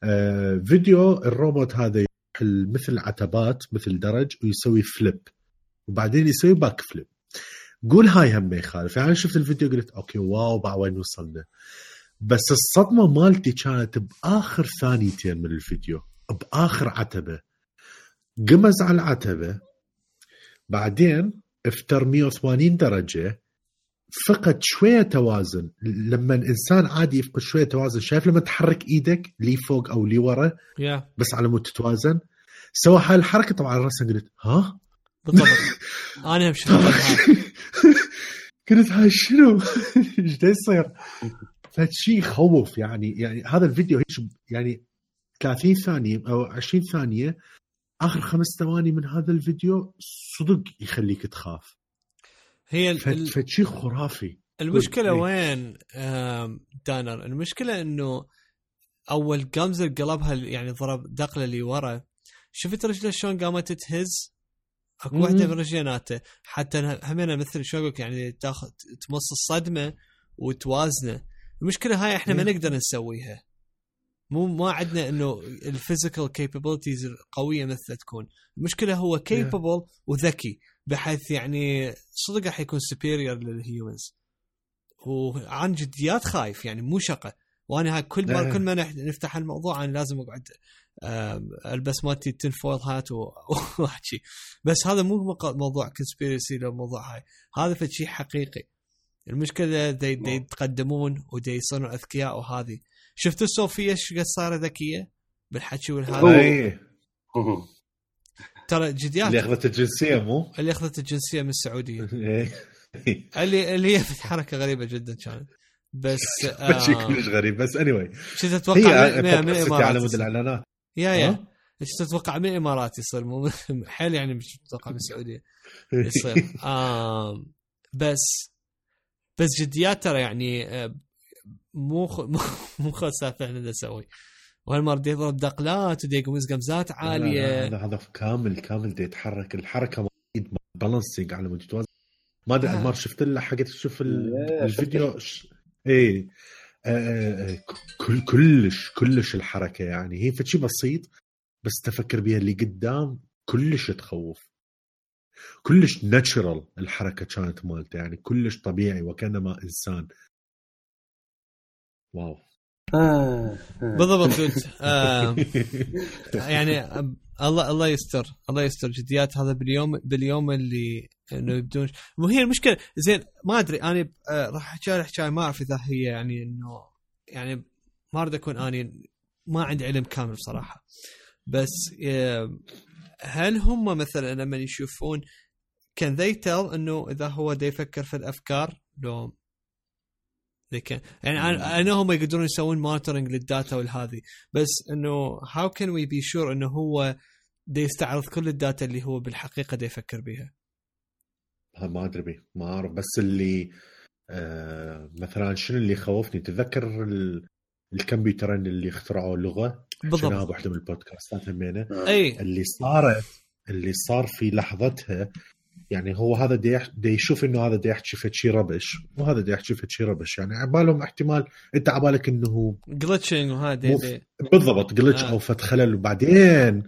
آه فيديو الروبوت هذا مثل عتبات مثل درج ويسوي flip وبعدين يسوي back flip قول هاي هم ما يخالف. يعني شفت الفيديو قلت okay wow بقى وين وصلنا؟ بس الصدمة مالتي كانت بآخر ثانيتين من الفيديو بآخر عتبة. قمز على العتبة بعدين افتر 180 درجة فقد شوية توازن. لما الإنسان عادي يفقد شوية توازن شايف لما تحرك إيدك لي فوق أو لي ورا؟ Yeah. بس على مود تتوازن. سوى هاي الحركة طبعا راسا قلت ها؟ بالضبط. أنا هم شفت قلت هاي شنو؟ إيش يصير؟ فشيء يخوف يعني يعني هذا الفيديو هيك يعني 30 ثانية أو 20 ثانية آخر خمس ثواني من هذا الفيديو صدق يخليك تخاف. هي فشيء خرافي. المشكلة وين دانر؟ المشكلة إنه أول قمزه قلبها يعني ضرب دقلة اللي ورا شفت رجله شلون قامت تهز؟ أكو واحدة من رجليناته حتى همينة مثل شو أقول يعني تاخذ تمص الصدمة وتوازنه. المشكلة هاي إحنا ما نقدر نسويها. مو ما عندنا إنه ال physical capabilities قويه مثل تكون. المشكلة هو capable وذكي بحيث يعني صدق راح يكون superior لل humans وعن جديات خايف يعني مو شقة. وأنا هاي كل ما كل ما نفتح الموضوع أنا لازم أقعد ألبس مالتي ال tin foil hat واحكي بس هذا مو موضوع conspiracy لو موضوع هاي. هذا شيء حقيقي. المشكلة دي, دي يتقدمون ودي يصيرون أذكياء وهذه شفتوا صوفيا إيش قد صارت ذكية؟ بالحكي والهذا. ترى جديات اللي أخذت الجنسية مو؟ اللي أخذت الجنسية من السعودية. اللي اللي هي حركة غريبة جدا كانت. بس آه كلش غريب. بس اني anyway. شو تتوقع هي من الامارات على مود الإعلانات. يا يا. إيش تتوقع من الامارات يصير. مو حيل يعني مش تتوقع من السعودية. يصير. آه بس بس جديات ترى يعني آه، مو خ... مو خو سالفه إحنا نسوي وهالمره دي يضرب دقلات ودي يقوم قمزات عالية؟ هذا هذا كامل كامل دي يتحرك. الحركة بالانسنج على مود توازن ما ادري آه. شفت له حقت تشوف الفيديو إيه. آه، كل كلش كلش الحركة يعني. هي شيء بسيط بس تفكر بها اللي قدام كلش تخوف. كلش ناتشرال الحركة كانت مالته يعني كلش طبيعي وكأنما إنسان. واو. بالضبط آه يعني الله الله يستر الله يستر جديات هذا باليوم باليوم اللي إنه يبدون. وهي المشكلة زين ما أدري أنا آه، راح أحكي حكايه ما أعرف إذا هي يعني إنه يعني ما أريد أكون اني ما عندي علم كامل بصراحة. بس آه، هل هم مثلا لما يشوفون can they tell إنه إذا هو دا يفكر في الأفكار؟ لو كان يعني أنا هم يقدرون يسوون monitoring لل data والهذه بس إنه how can we be sure إنه هو دا يستعرض كل ال data اللي هو بالحقيقة دا يفكر بها ما أدري بي ما أعرف. بس اللي آه مثلا شنو اللي خوفني تذكر الكمبيوترين اللي اخترعوا اللغة؟ بالضبط. واحدة من البودكاستات همينه؟ إي. اللي صارت اللي صار في لحظتها يعني هو هذا دي, دي يشوف إنه هذا دي يحكي في شيء ربش وهذا دي يحكي في شيء ربش. يعني عبالهم احتمال أنت عبالك إنه glitching وهذا مف... بالضبط glitch آه. أو فت خلل وبعدين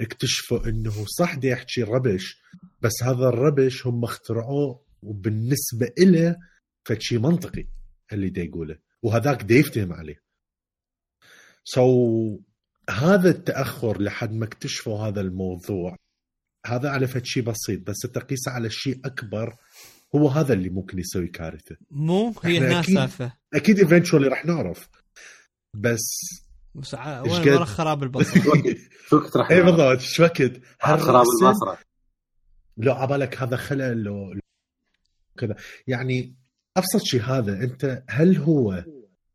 اكتشفوا إنه صح دي يحكي ربش بس هذا الربش هم اخترعوه وبالنسبة له فشي منطقي اللي دي يقوله وهذاك دي يفتهم عليه. so so, هذا التأخر لحد ما اكتشفوا هذا الموضوع هذا على فد شيء بسيط بس تقيسه على شيء أكبر هو هذا اللي ممكن يسوي كارثة. مو؟ هي هنا أكيد- سالفة. أكيد eventually راح نعرف. بس بس وين؟ قد؟ ورا خراب البصر. شو وقت؟ راح اي؟ بالضبط إيش وقت؟ خراب البصره لو عبالك هذا خلل لو كذا. يعني أبسط شيء هذا أنت هل هو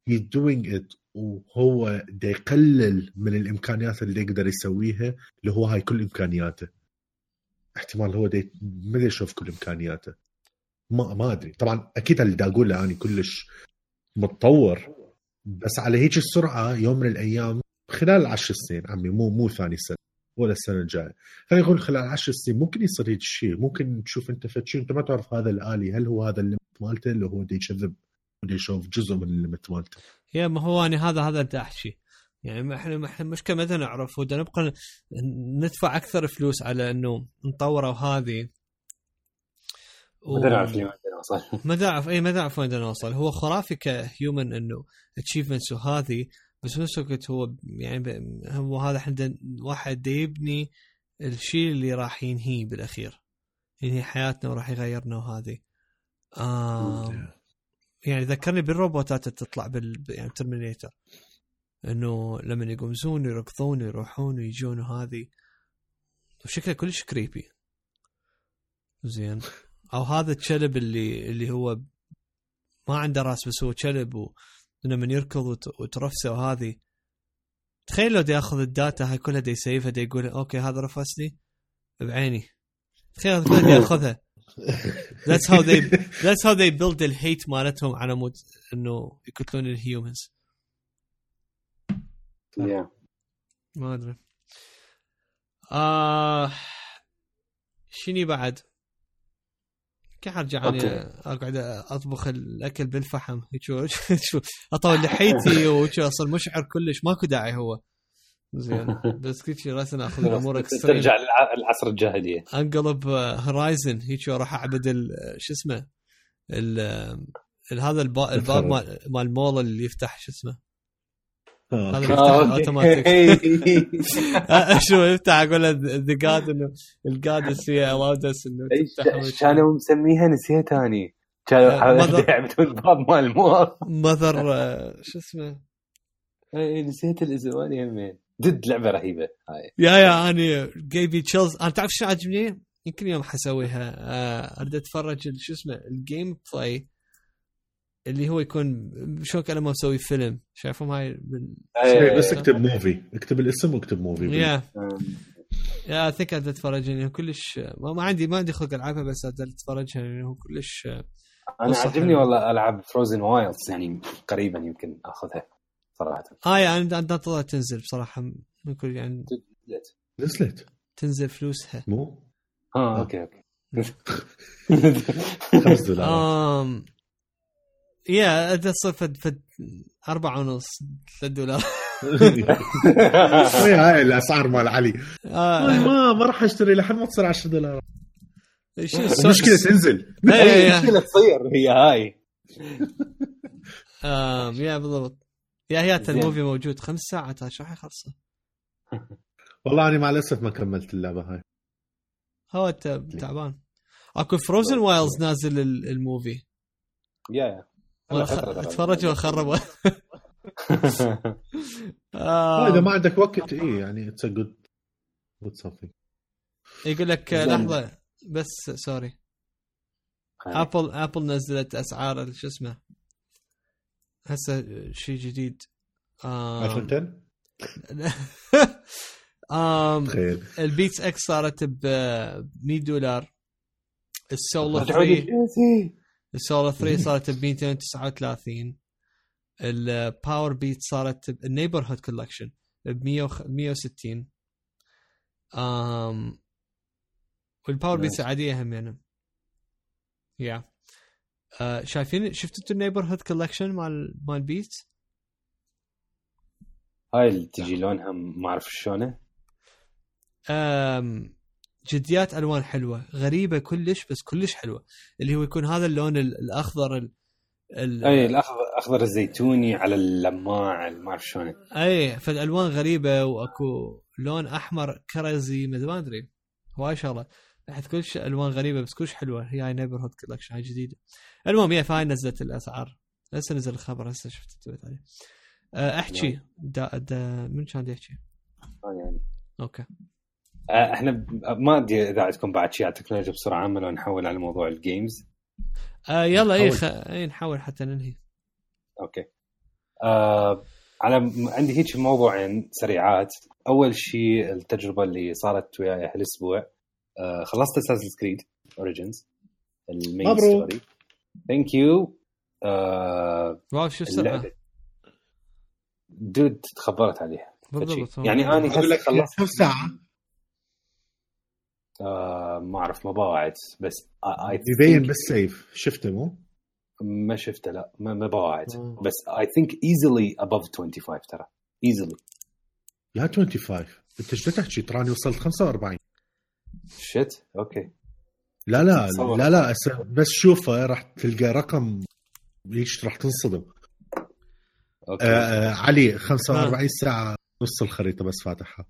he's doing it وهو دا يقلل من الإمكانيات اللي يقدر يسويها اللي هو هاي كل إمكانياته. احتمال هو دا ما يشوف كل إمكانياته. ما ما أدري. طبعا أكيد اللي دا أقوله اني كلش متطور بس على هيك السرعة يوم من الأيام خلال العشر سنين عمي مو مو ثاني سنة ولا السنة الجاية. خلينا نقول خلال عشر سنين ممكن يصير هيك شيء. ممكن تشوف أنت فد شيء أنت ما تعرف هذا الآلي هل هو هذا ال limit مالته اللي هو دا يكذب يشوف جزء من ال limit مالته. يا ما هو أنا هذا هذا اللي احكي يعني ما إحنا ما إحنا المشكلة ما نعرف نبقى ندفع أكثر فلوس على إنه نطوره وهذه. و- ما نعرف ما بدنا نوصل. ما اعرف اي ما اعرف وين نوصل. هو خرافي ك human إنه achievements وهذه بس بنفس الوقت هو يعني ب- هو هذا إحنا واحد يبني الشيء اللي راح ينهيه بالأخير. ينهي حياتنا وراح يغيرنا وهذه. آم يعني ذكرني بالروبوتات اللي تطلع بال يعني ترمينيتر إنه لما يقومزون يركضون يروحون ويجون وهذه. وشكله كلش creepy زين. أو هذا الكلب اللي اللي هو ما عنده راس بس هو كلب ولما يركض وت- وترفسه وهذه. تخيل لو دا ياخذ ال data هاي كلها دا يسيفها دا يقول okay هذا رفسني. بعيني. تخيل هذا ياخذها. That's how they that's how they build ال hate مالتهم على مود إنه يقتلون ال humans Yeah. ما أدري. آه شني بعد؟ كيف أرجع. أنا أقعد أطبخ الأكل بالفحم؟ شو شو أطول لحيتي وشو اصل مشعر كلش. ماكو داعي هو. زين. بس كل شيء راسنا أخذ الأمور اكستريم ترجع للع- للعصر الجاهلية. أنقلب هورايزن هيك راح أعبد شو اسمه؟ هذا الب- الباب مال مال المول اللي يفتح شو اسمه؟ آه. هذا آه، يفتح أوكي. اوتوماتيك آه، شو يفتح؟ أقول ذا جاد انه الجاد هي الاود اس انه كانوا مسميها؟ نسيت أني. كانوا آه، يعبدون الباب مال المول. ماذر شو اسمه؟ اي نسيت الاسم اني همين ضد لعبة رهيبة هاي. يا يا اني جيبي تشيلز أنا تعرف شو عجبني؟ يمكن يوم حسويها آه، أريد أتفرج شو اسمه الجيم بلاي اللي هو يكون شلون كأنه ما مسوي فيلم. شايفهم هاي بال... أي- بس اكتب movie اكتب الاسم واكتب movie يا يا I think أريد أتفرج يعني كلش ما, ما عندي ما عندي خلق ألعبها بس أريد أتفرجها يعني هو كلش أنا قصة عجبني حلوة. والله العب Frozen Wilds يعني قريبا يمكن آخذها. صراحة. آه يعني أنا انتظر تنزل بصراحة. من كل يعني نزلت؟ تنزل فلوسها. مو؟ آه okay okay. 5 دولار. آم يا إذا تصير فد فد أربعة ونص ثلاث دولار. وي هاي الأسعار مال علي. آه. ما ما راح أشتري لحد ما تصير 10 دولار. المشكلة تنزل. إيه،. المشكلة تصير هي هاي. يا بالضبط. يا هي زين. الموفي موجود. خمس ساعات شو راح يخلصه؟ والله أنا مع الأسف ما كملت اللعبة هاي. هو أنت تعبان. أكو Frozen Wilds نازل ال- ال movie. yeah yeah. اتفرج واخرب آه، اذا ما عندك وقت اي يعني it's good good يقول لك. لحظة بس sorry Apple Apple نزلت أسعار شو اسمه هسه شيء جديد. iPhone 10 آم تخيل البيتس إكس صارت ب 100 دولار. لي 3 فلوسي. السولار 3 صارت ب 239 الباور بيت صارت النيبر هود كولكشن ب 160 آم والباور بيتس. العاديه هم يعني. يا آه شايفين شفتوا أنتوا النيبر هود كولكشن مال مال بيتس هاي اللي تجي لونها ما أعرف شلونه. جديات ألوان حلوة غريبة كلش بس كلش حلوة. اللي هو يكون هذا اللون ال- الأخضر ال... ال... إي الاخضر الأخضر الزيتوني على اللماع ما أعرف شلونه. إي فالألوان غريبة وأكو لون أحمر كرزي ما ما أدري هواي شغلة. تحت كلش ألوان غريبة بس كلش حلوة. هي Neighborhood Collection هاي جديدة. المهم هي فأي نزلت الأسعار. هسه نزل الخبر هسه شفت tweet عليه. أه، احكي. نعم. دا دا من كان يحكي؟ يعني. okay. آه، إحنا ما أدري إذا عندكم بعد شيء على التكنولوجيا بسرعة عامة لو نحول على موضوع ال games آه يلا اي. خ... اي نحاول حتى ننهي. okay. آه على عندي هيك موضوعين سريعات. أول شيء التجربة اللي صارت وياي هالاسبوع آه خلصت Assassin's Creed اوريجنز المين مبروك. ستوري ثانك يو واو شو اللعبة. دود تخبرت عليها. بالضبط يعني أنا أقول لك خلصت. كم ساعه آه ما أعرف ما باعت بس يبين think- بالسيف شفته مو؟ ما شفته لا. ما ما باعت. آه. بس اي ثينك ايزلي above 25 ترى. ايزلي لا 25 أنت إيش تحكي تراني وصلت 45 shit okay لا لا. لا لا بس شوفه راح تلقى رقم ليش راح تنصدم. okay آه آه علي 45 ساعة نص الخريطة بس فاتحها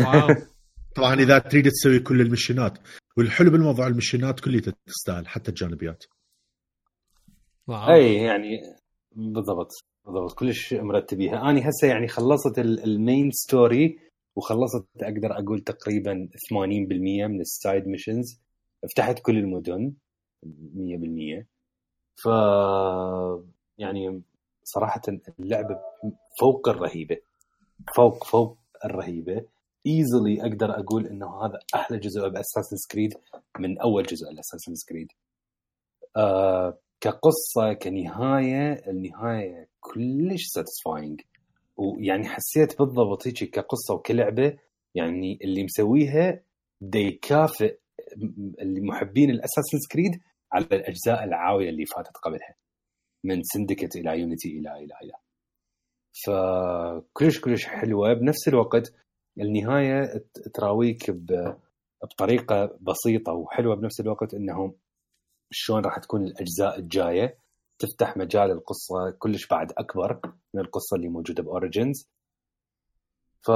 wow. طبعا إذا تريد تسوي كل ال mission ات والحلو بالموضوع ال mission ات كلها تستاهل حتى الجانبيات. wow. أي يعني بالضبط بالضبط كلش مرتبيها اني هسه يعني خلصت ال- main story وخلصت أقدر أقول تقريبا 80% من ال side missions فتحت كل المدن 100% ف يعني صراحة اللعبة فوق الرهيبة. فوق فوق الرهيبة. easily أقدر أقول إنه هذا أحلى جزء ب Assassin's Creed من أول جزء ل Assassin's Creed آه كقصة كنهاية النهاية كلش satisfying ويعني حسيت بالضبط هيك كقصة وكلعبة يعني اللي مسويها دا يكافئ اللي محبين ال Assassin's Creed على الأجزاء العاوية اللي فاتت قبلها من Syndicate إلى Unity إلى إلى إلى. فكلش كلش حلوة بنفس الوقت النهاية تراويك بطريقة بسيطة وحلوة بنفس الوقت انه شلون راح تكون الأجزاء الجاية. تفتح مجال القصة كلش بعد أكبر من القصة اللي موجودة ب Origins ف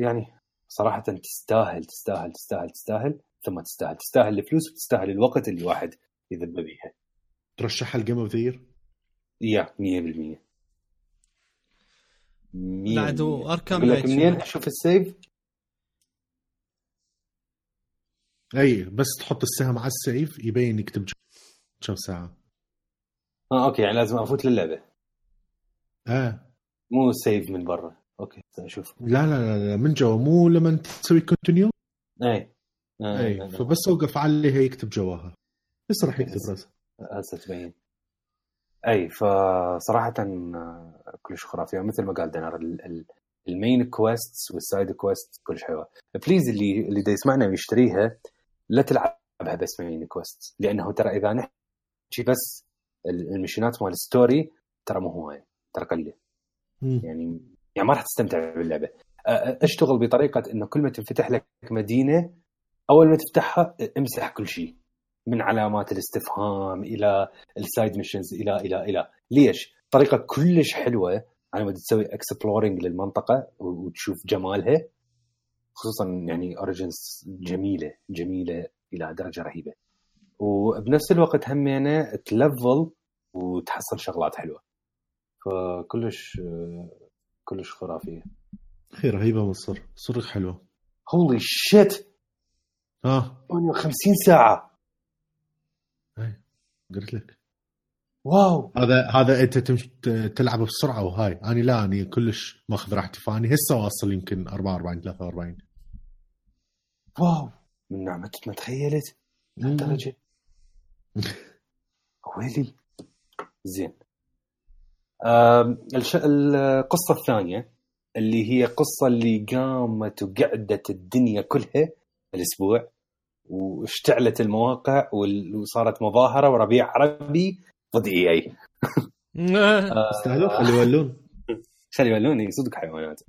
يعني صراحة تستاهل تستاهل تستاهل تستاهل ثم تستاهل تستاهل الفلوس وتستاهل الوقت اللي واحد يذب بيها. ترشحها ال game of the year yeah 100% 100% بعد واركام منين؟ أشوف السيف أي بس تحط السهم على السيف يبين يكتب كم ساعة. آه أوكي يعني لازم أفوت للعبة. آه. مو سيف من برا. أوكي أشوف لا لا لا, لا من جوا مو لما تسوي كونتينيو اي آه، اي. فبس أوقف عليها يكتب جواها. بس راح يكتب راسه. هسه تبين. إي فصراحة آه، كلش خرافيه مثل ما قال دينار ال- ال- main quests وال side quest كلش حلوة. please اللي اللي دا يسمعنا ويشتريها لا تلعبها بس main quest لأنه ترى إذا نحكي بس ال mission ات مال ال story ترى مو هواية ترى قليله مم. يعني يعني ما راح تستمتع باللعبة. أشتغل بطريقة إنه كل ما تنفتح لك مدينة أول ما تفتحها امسح كل شيء. من علامات الاستفهام إلى ال side missions إلى إلى إلى. ليش؟ طريقة كلش حلوة على ما تسوي exploring للمنطقة وتشوف جمالها. خصوصا يعني Origins جميلة جميلة إلى درجة رهيبة. وبنفس الوقت همينه ت level وتحصل شغلات حلوة. فكلش كلش خرافية. هي رهيبه مصر صدق حلوة. holy shit ها 58 ساعة. قلت لك. wow! هذا هذا أنت تلعب بسرعة وهاي. أنا لا اني كلش ماخذ راحتي. فاني هسه واصل يمكن 44 43 wow! من نعمة ما تخيلت. لهالدرجة. ويلي زين. الش... القصة الثانية اللي هي قصة اللي قامت وقعدت الدنيا كلها الأسبوع واشتعلت المواقع وصارت مظاهرة وربيع عربي ضد EA. يستاهلون خلي يولون. خلي يولوني صدق حيوانات.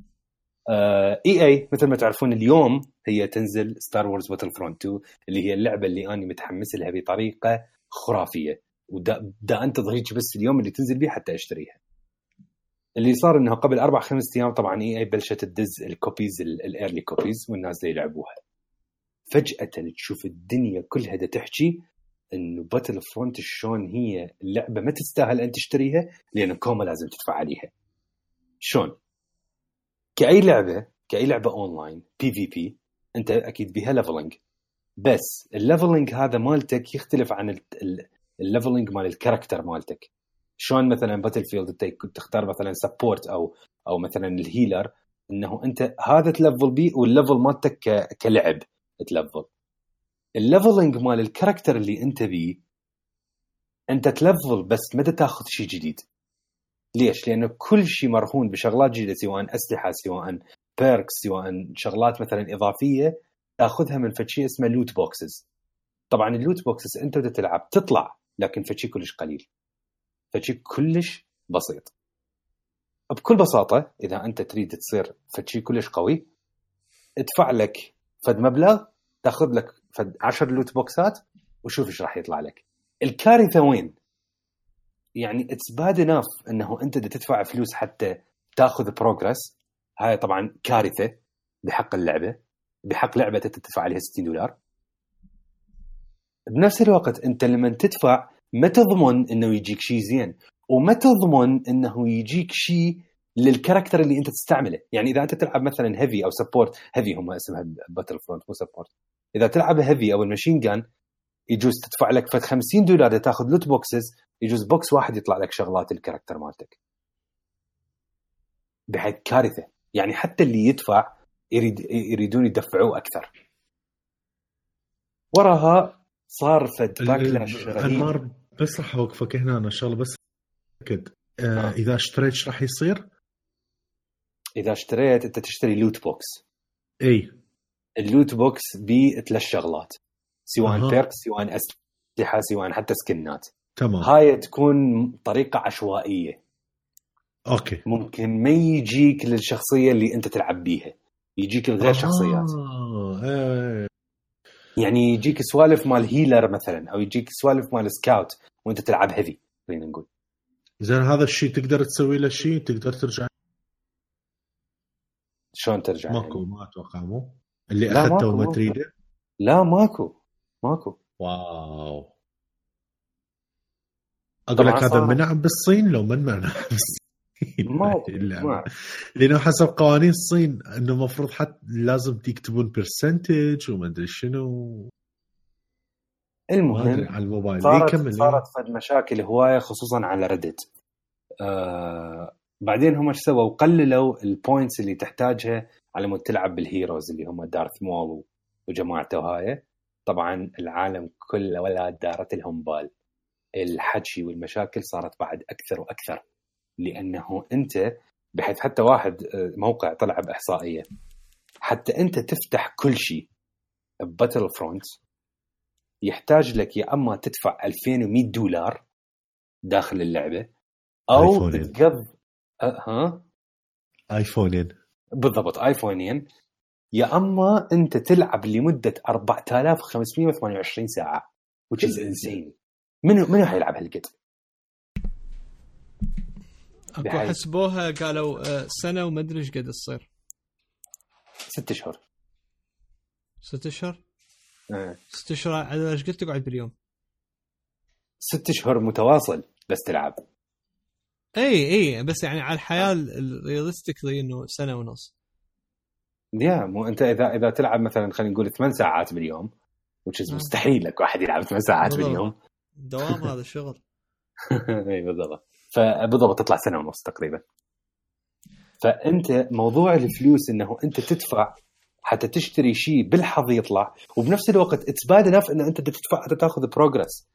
EA مثل ما تعرفون اليوم هي تنزل Star Wars Battlefront 2 اللي هي اللعبة اللي أنا متحمس لها بطريقة خرافية. ودا دا انتظر هيك بس اليوم اللي تنزل بيه حتى أشتريها. اللي صار انه قبل أربع خمس أيام طبعا EA بلشت تدز ال copies ال early copies والناس اللي يلعبوها. فجأة تشوف الدنيا كلها دا تحكي إنه Battlefront شلون هي اللعبه ما تستاهل أن تشتريها لأن كوما لازم تدفع عليها. شلون؟ كأي لعبة كأي لعبة online PvP أنت أكيد بيها leveling بس ال leveling هذا مالتك يختلف عن ال leveling مال ال character مالتك. شلون مثلا Battlefield انت تختار مثلا support أو أو مثلا ال healer إنه أنت هذا تلفل بيه وال level مالتك كلعب تلفل ال leveling مال ال character اللي أنت بيه أنت تلفل بس ما تاخذ شيء جديد. ليش؟ لأنه كل شيء مرهون بشغلات جديدة سواء أسلحة سواء perks سواء شغلات مثلا إضافية تأخذها من فشي اسمه loot boxes طبعا ال loot boxes أنت بدك تلعب تطلع لكن فشي كلش قليل فشي كلش بسيط بكل بساطة إذا أنت تريد تصير فشي كلش قوي ادفع لك فد مبلغ تأخذ لك فد 10 loot box ات وشوف إيش راح يطلع لك الكارثة وين؟ يعني it's bad enough إنه أنت تدفع فلوس حتى تاخذ progress هاي طبعا كارثة بحق اللعبة. بحق لعبة تدفع عليها 60 دولار. بنفس الوقت أنت لما تدفع ما تضمن إنه يجيك شيء زين وما تضمن إنه يجيك شيء لل character اللي أنت تستعمله. يعني إذا أنت تلعب مثلا heavy أو support heavy هم اسمها Battlefront مو support إذا تلعب heavy أو ال machine gun يجوز تدفع لك فد 50 دولار تاخذ loot boxes يجوز box واحد يطلع لك شغلات ال character مالتك. بحيث كارثة. يعني حتى اللي يدفع يريد يريدون يدفعوه أكثر. وراها صار فد backlash رهيب بس راح أوقفك هنا أنا شغله بس أكد. آه آه. إذا اشتريت إيش راح يصير؟ إذا اشتريت أنت تشتري loot box إي. ال loot box بثلاث شغلات. سواء أه. perks سواء أسلحة سواء حتى skin ات تمام. هاي تكون طريقة عشوائية. okay. ممكن ما يجيك للشخصية اللي أنت تلعب بيها. يجيك لغير آه. شخصيات. آه. يعني يجيك سوالف مال healer مثلا أو يجيك سوالف مال scout وأنت تلعب heavy خلينا نقول. زين هذا الشيء تقدر تسوي له شيء؟ تقدر ترجع؟ شلون ترجع ماكو يعني؟ ما أتوقع مو؟ اللي أخذته وما تريده؟ لا ماكو ماكو. wow. أقول لك هذا منع بالصين لو من منع بالصين. ما لأنه حسب قوانين الصين إنه المفروض حتى لازم يكتبون percentage وما أدري شنو. المهم على الموبايل. صارت إيه صارت فد مشاكل هواية خصوصا على Reddit آه بعدين هم إيش سووا؟ قللوا ال points اللي تحتاجها على مود تلعب بال heroes اللي هم Darth Maul وجماعته هاي. طبعا العالم كله ولا دارت لهم بال. الحكي والمشاكل صارت بعد أكثر وأكثر لأنه أنت بحيث حتى واحد آه، موقع طلع بإحصائية حتى أنت تفتح كل شيء بباتل فرونت يحتاج لك يا أما تدفع 2100 دولار داخل اللعبة أو تقض أه ها؟ آيفونين. بالضبط آيفونين. يا أما أنت تلعب لمدة 4528 ساعة which is insane. منو منو حيلعب هالقد؟ اكو حسبوها قالوا آه، سنة وما أدري إيش قد تصير ست أشهر ست أشهر؟ إيه ست أشهر على إيش قد تقعد باليوم؟ ست أشهر متواصل بس تلعب إي إي بس يعني على الحياة ال realistically إنه سنة ونص يا مو أنت إذا إذا تلعب مثلا خلينا نقول ثمان ساعات باليوم وتش مستحيل لك واحد يلعب ثمان ساعات. باليوم دوام هذا الشغل. اي بالضبط. فبالضبط تطلع سنة ونص تقريبا. فأنت موضوع الفلوس إنه أنت تدفع حتى تشتري شيء بالحظ يطلع وبنفس الوقت it's bad enough انه أنت تدفع حتى تأخذ progress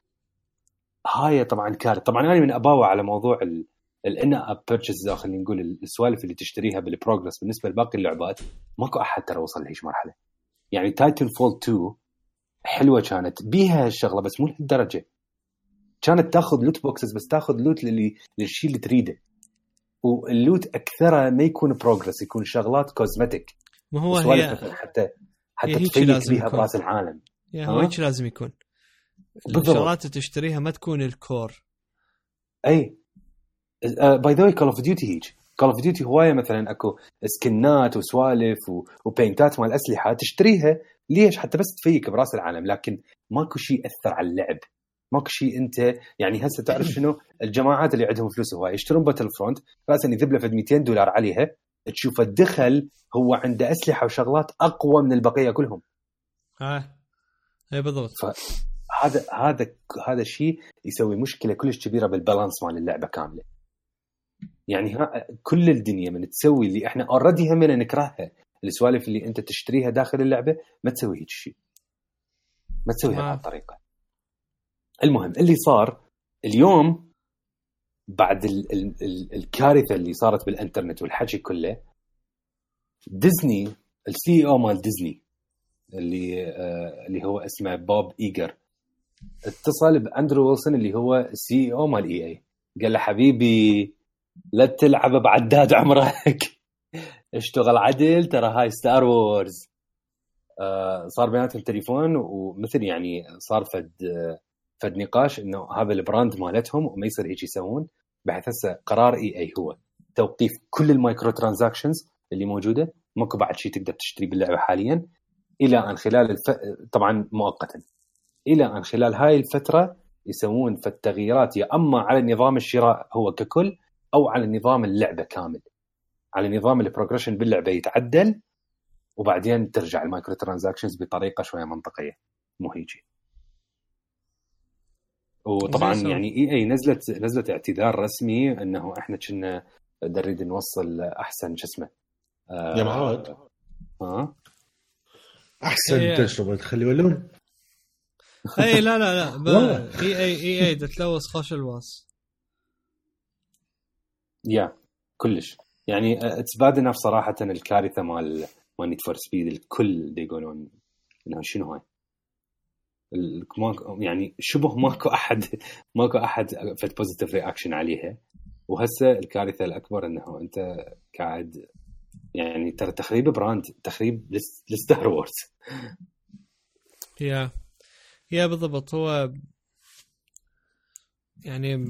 هاي طبعا كارثة. طبعا أنا من أباوع على موضوع ال in-app purchases خلينا نقول السوالف اللي تشتريها بال progress بالنسبة لباقي اللعبات ماكو أحد ترى وصل لهيش مرحلة. يعني Titanfall 2 حلوة كانت بيها هالشغلة بس مو لهالدرجة. كانت تاخذ loot boxes بس تاخذ loot للي للشيء اللي تريده. وال loot اكثره ما يكون progress يكون شغلات cosmetic ما هو هي حتى حتى تفيد بيها براس العالم. هو هيك لازم يكون. الشغلات اللي تشتريها ما تكون ال core أي. by the Call of Duty هيج Call of Duty هواية مثلا أكو skin ات وسوالف و paint ات مال أسلحة تشتريها ليش؟ حتى بس تفيك براس العالم لكن ماكو شيء اثر على اللعب. ماكو شيء أنت يعني هسه تعرف شنو؟ الجماعات اللي عندهم فلوس هواي يشترون Battlefront راسا يذب له 200 دولار عليها. تشوف الدخل هو عنده أسلحة وشغلات أقوى من البقية كلهم. آه. اي بالضبط. هذا هذا هذا الشيء يسوي مشكلة كلش كبيرة بال balance مال اللعبة كاملة. يعني ها كل الدنيا من تسوي اللي إحنا already همنا نكرهها. السوالف اللي أنت تشتريها داخل اللعبة ما تسوي هيك شيء. ما تسويها بهذه الطريقة المهم اللي صار اليوم بعد ال ال ال الكارثة اللي صارت بالإنترنت والحكي كله Disney ال CEO مال ديزني اللي آه اللي هو اسمه بوب إيجر اتصل بأندرو ويلسون اللي هو ال CEO مال EA. قال له حبيبي لا تلعب بعداد عمرك. اشتغل عدل ترى هاي Star Wars آه صار بيناتهم تليفون ومثل يعني صار فد فد نقاش إنه هذا ال brand مالتهم وما يصير هيك يسوون. بحيث هسه قرار EA هو. توقيف كل ال microtransactions اللي موجودة. ماكو بعد شيء تقدر تشتري باللعبة حاليا. إلى أن خلال الف... طبعا مؤقتا. إلى أن خلال هاي الفترة يسوون فالتغييرات يا أما على نظام الشراء هو ككل أو على نظام اللعبة كامل. على نظام ال progression باللعبة يتعدل وبعدين ترجع ال microtransactions بطريقة شوية منطقية. مو هيجي. وطبعا يعني إي إي نزلت نزلت اعتذار رسمي إنه إحنا كنا نريد نوصل أحسن شو اسمه آه يا معود ها أحسن إيه. تجربه تخلي ولون إي لا لا لا إي إي إي إي تلوث خوش الواس. يا كلش. يعني اتس باد انف صراحة الكارثة مال مال نيد فور سبيد الكل يقولون إنه شنو هاي؟ يعني شبه ماكو احد ماكو أحد فد positive reaction عليها. وهسه الكارثة الأكبر إنه أنت قاعد يعني ترى تخريب brand تخريب ل Star Wars. yeah yeah بالضبط. هو يعني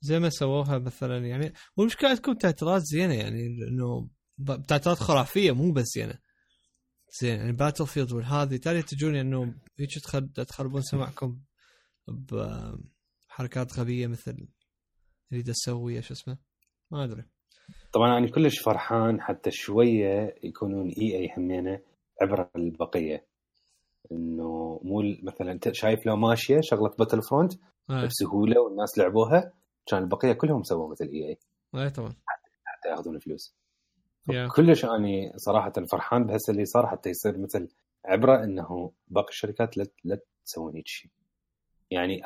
زي ما سووها مثلا يعني والمشكلة تكون تعتيرات زينة يعني إنه تعتيرات خرافية مو بس زينة. زين يعني Battlefield والهذه تالي تجوني إنه هيك تخربون سمعكم بحركات غبية مثل أريد أسوي شو اسمه؟ ما أدري. طبعا أنا كلش فرحان حتى شوية يكونون EA همينة عبره للبقيه إنه مو مثلا أنت شايف لو ماشية شغلة Battlefront آه. بسهوله والناس لعبوها كان البقية كلهم سووا مثل EA. اي طبعا. حتى ياخذون فلوس. Yeah. كلش اني صراحة فرحان بهسه اللي صار حتى يصير مثل عبرة إنه باقي الشركات لا لا تسوون هيك شيء. يعني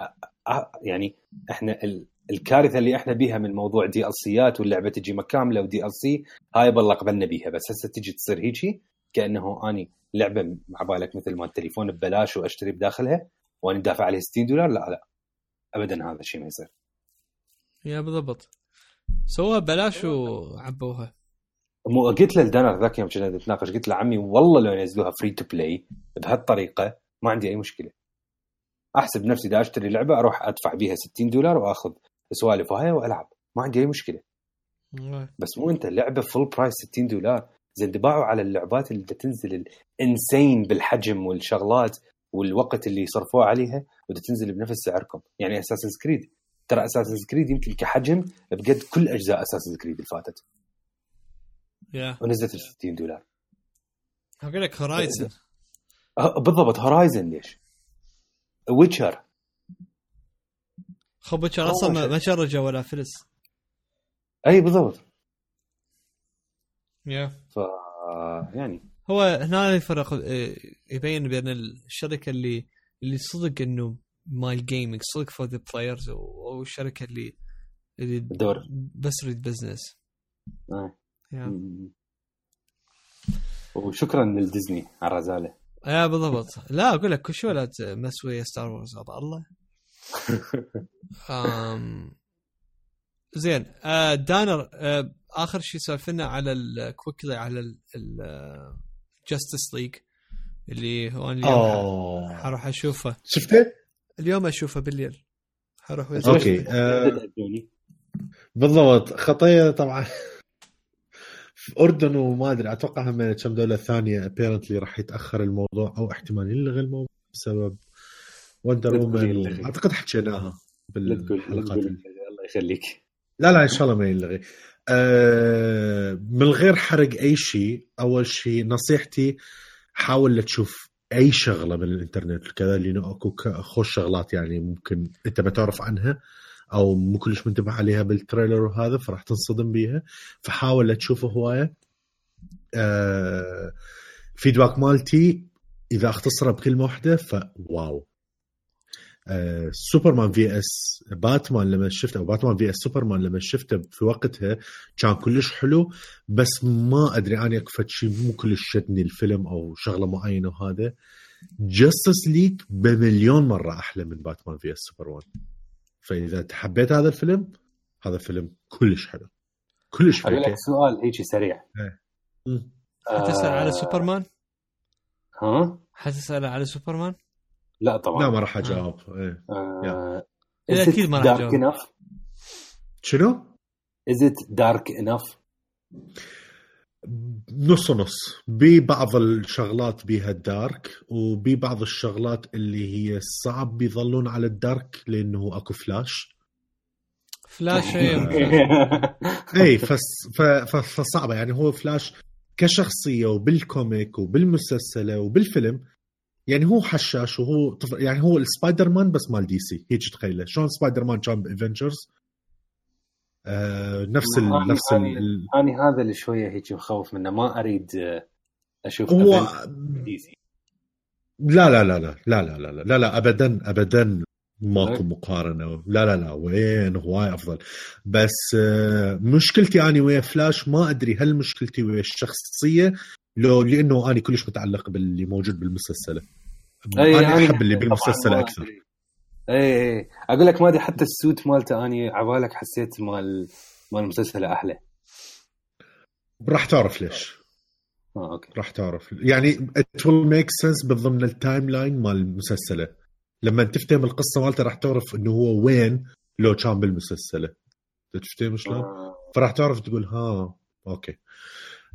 أ... يعني إحنا ال... الكارثة اللي إحنا بيها من موضوع DLC ات واللعبة تجي كامله و DLC هاي بالله قبلنا بيها بس هسه تجي تصير هيجي كأنه أني لعبة مع بالك مثل ما التليفون ببلاش وأشتري بداخلها وأنا دافع عليه 60 دولار لا لا. ابدا هذا الشيء ما يصير. yeah بالضبط. سووها ببلاش وعبوها. مو قلت له الدنر ذاك يوم كنا نتناقش قلت له عمي والله لو ينزلوها free to play بهالطريقة ما عندي أي مشكلة. أحسب نفسي إذا أشتري لعبة أروح أدفع بيها 60 دولار وأخذ سوالف وهاي وألعب. ما عندي أي مشكلة. بس مو أنت لعبه full price 60 دولار. زين باعوا على اللعبات اللي تنزل ال insane بالحجم والشغلات والوقت اللي صرفوه عليها ودا تنزل بنفس سعركم. يعني Assassin's Creed ترى Assassin's Creed يمكن كحجم بقد كل أجزاء Assassin's Creed اللي فاتت. Yeah. ونزلت ب 60 دولار. أقول لك Horizon بالضبط Horizon ليش؟ Witcher خب Witcher أصلا ما شرجوا ولا فلس. أي بالضبط. yeah ف يعني. هو هنا الفرق يبين بين الشركة اللي اللي صدق إنه مال gaming صدق for the players أو الشركة اللي اللي الدور. بس greed business آه. وشكرا للديزني على الرزالة. yeah بالضبط. لا أقول لك شو لا مسويه Star Wars الله. أم... زين آه دانر آه آخر شيء سولفنا على ال quickly على ال Justice League اللي هو اليوم حروح أشوفه. شفته؟ اليوم أشوفه بالليل. حروح okay آه بالضبط. خطيه طبعا. أردن وما أدري أتوقع هم كم دولة ثانية apparently راح يتأخر الموضوع أو احتمال يلغي الموضوع بسبب Wonder Woman أعتقد حكيناها بالحلقات. الله يخليك. لا لا إن شاء الله ما يلغي. أه من غير حرق أي شيء أول شيء نصيحتي حاول تشوف أي شغلة من الإنترنت. كذا لأنه أكو خوش شغلات يعني ممكن أنت ما تعرف عنها. أو مو كلش منتبه عليها بال trailer وهذا فراح تنصدم بيها. فحاول تشوفه هواية. آه feedback مالتي إذا اختصره بكلمة واحدة ف wow آه سوبرمان vs باتمان لما شفته أو باتمان vs سوبرمان لما شفته في وقتها كان كلش حلو بس ما أدري أنا اكفت شيء مو كلش شدني الفيلم أو شغلة معينة وهذا. جاستس ليج بمليون مرة أحلى من باتمان vs سوبر فإذا حبيت هذا الفيلم هذا فيلم كلش حلو كلش حلو لك سؤال هيك سريع إيه. حتسال على سوبرمان؟ ها؟ حتسال على سوبرمان؟ لا طبعا لا ما راح أجاوب آه. إيه. آه. إيه، أكيد ما راح dark enough شنو؟ is it dark enough نص نص ببعض الشغلات بيها ال dark وببعض الشغلات اللي هي صعب بيظلون على ال dark لأنه أكو فلاش. فلاش اي ف- فصعبة. يعني هو فلاش كشخصية وبال comic وبالمسلسلة وبالفيلم. يعني هو حشاش وهو يعني هو السبايدر مان بس مال دي سي. هيك تخيله شلون سبايدر مان كان ب Avengers آه نفس ال نفس ال أنا هذا اللي شوية هيك مخوف منه ما اريد آه، أشوف هو لا لا لا لا لا لا لا لا, لا, ابدا ابدا ماكو. مقارنه لا لا لا وين هواي افضل بس آه، مشكلتي اني ويا فلاش ما ادري هل مشكلتي ويا الشخصيه لو لأنه أنا كلش متعلق باللي موجود بالمسلسله أي، أنا احب اللي بالمسلسله ما أكثر. اي اي أقول لك ما ادري حتى ال suit مالته أني عبالك حسيت مال مال المسلسل أحلى. راح تعرف ليش. آه okay. راح تعرف. يعني it will make sense بالضمن ال timeline مال المسلسله لما تفتهم القصة مالته راح تعرف إنه هو وين لو كان بالمسلسلة. تفتهم شلون؟ آه. فراح تعرف تقول ها okay.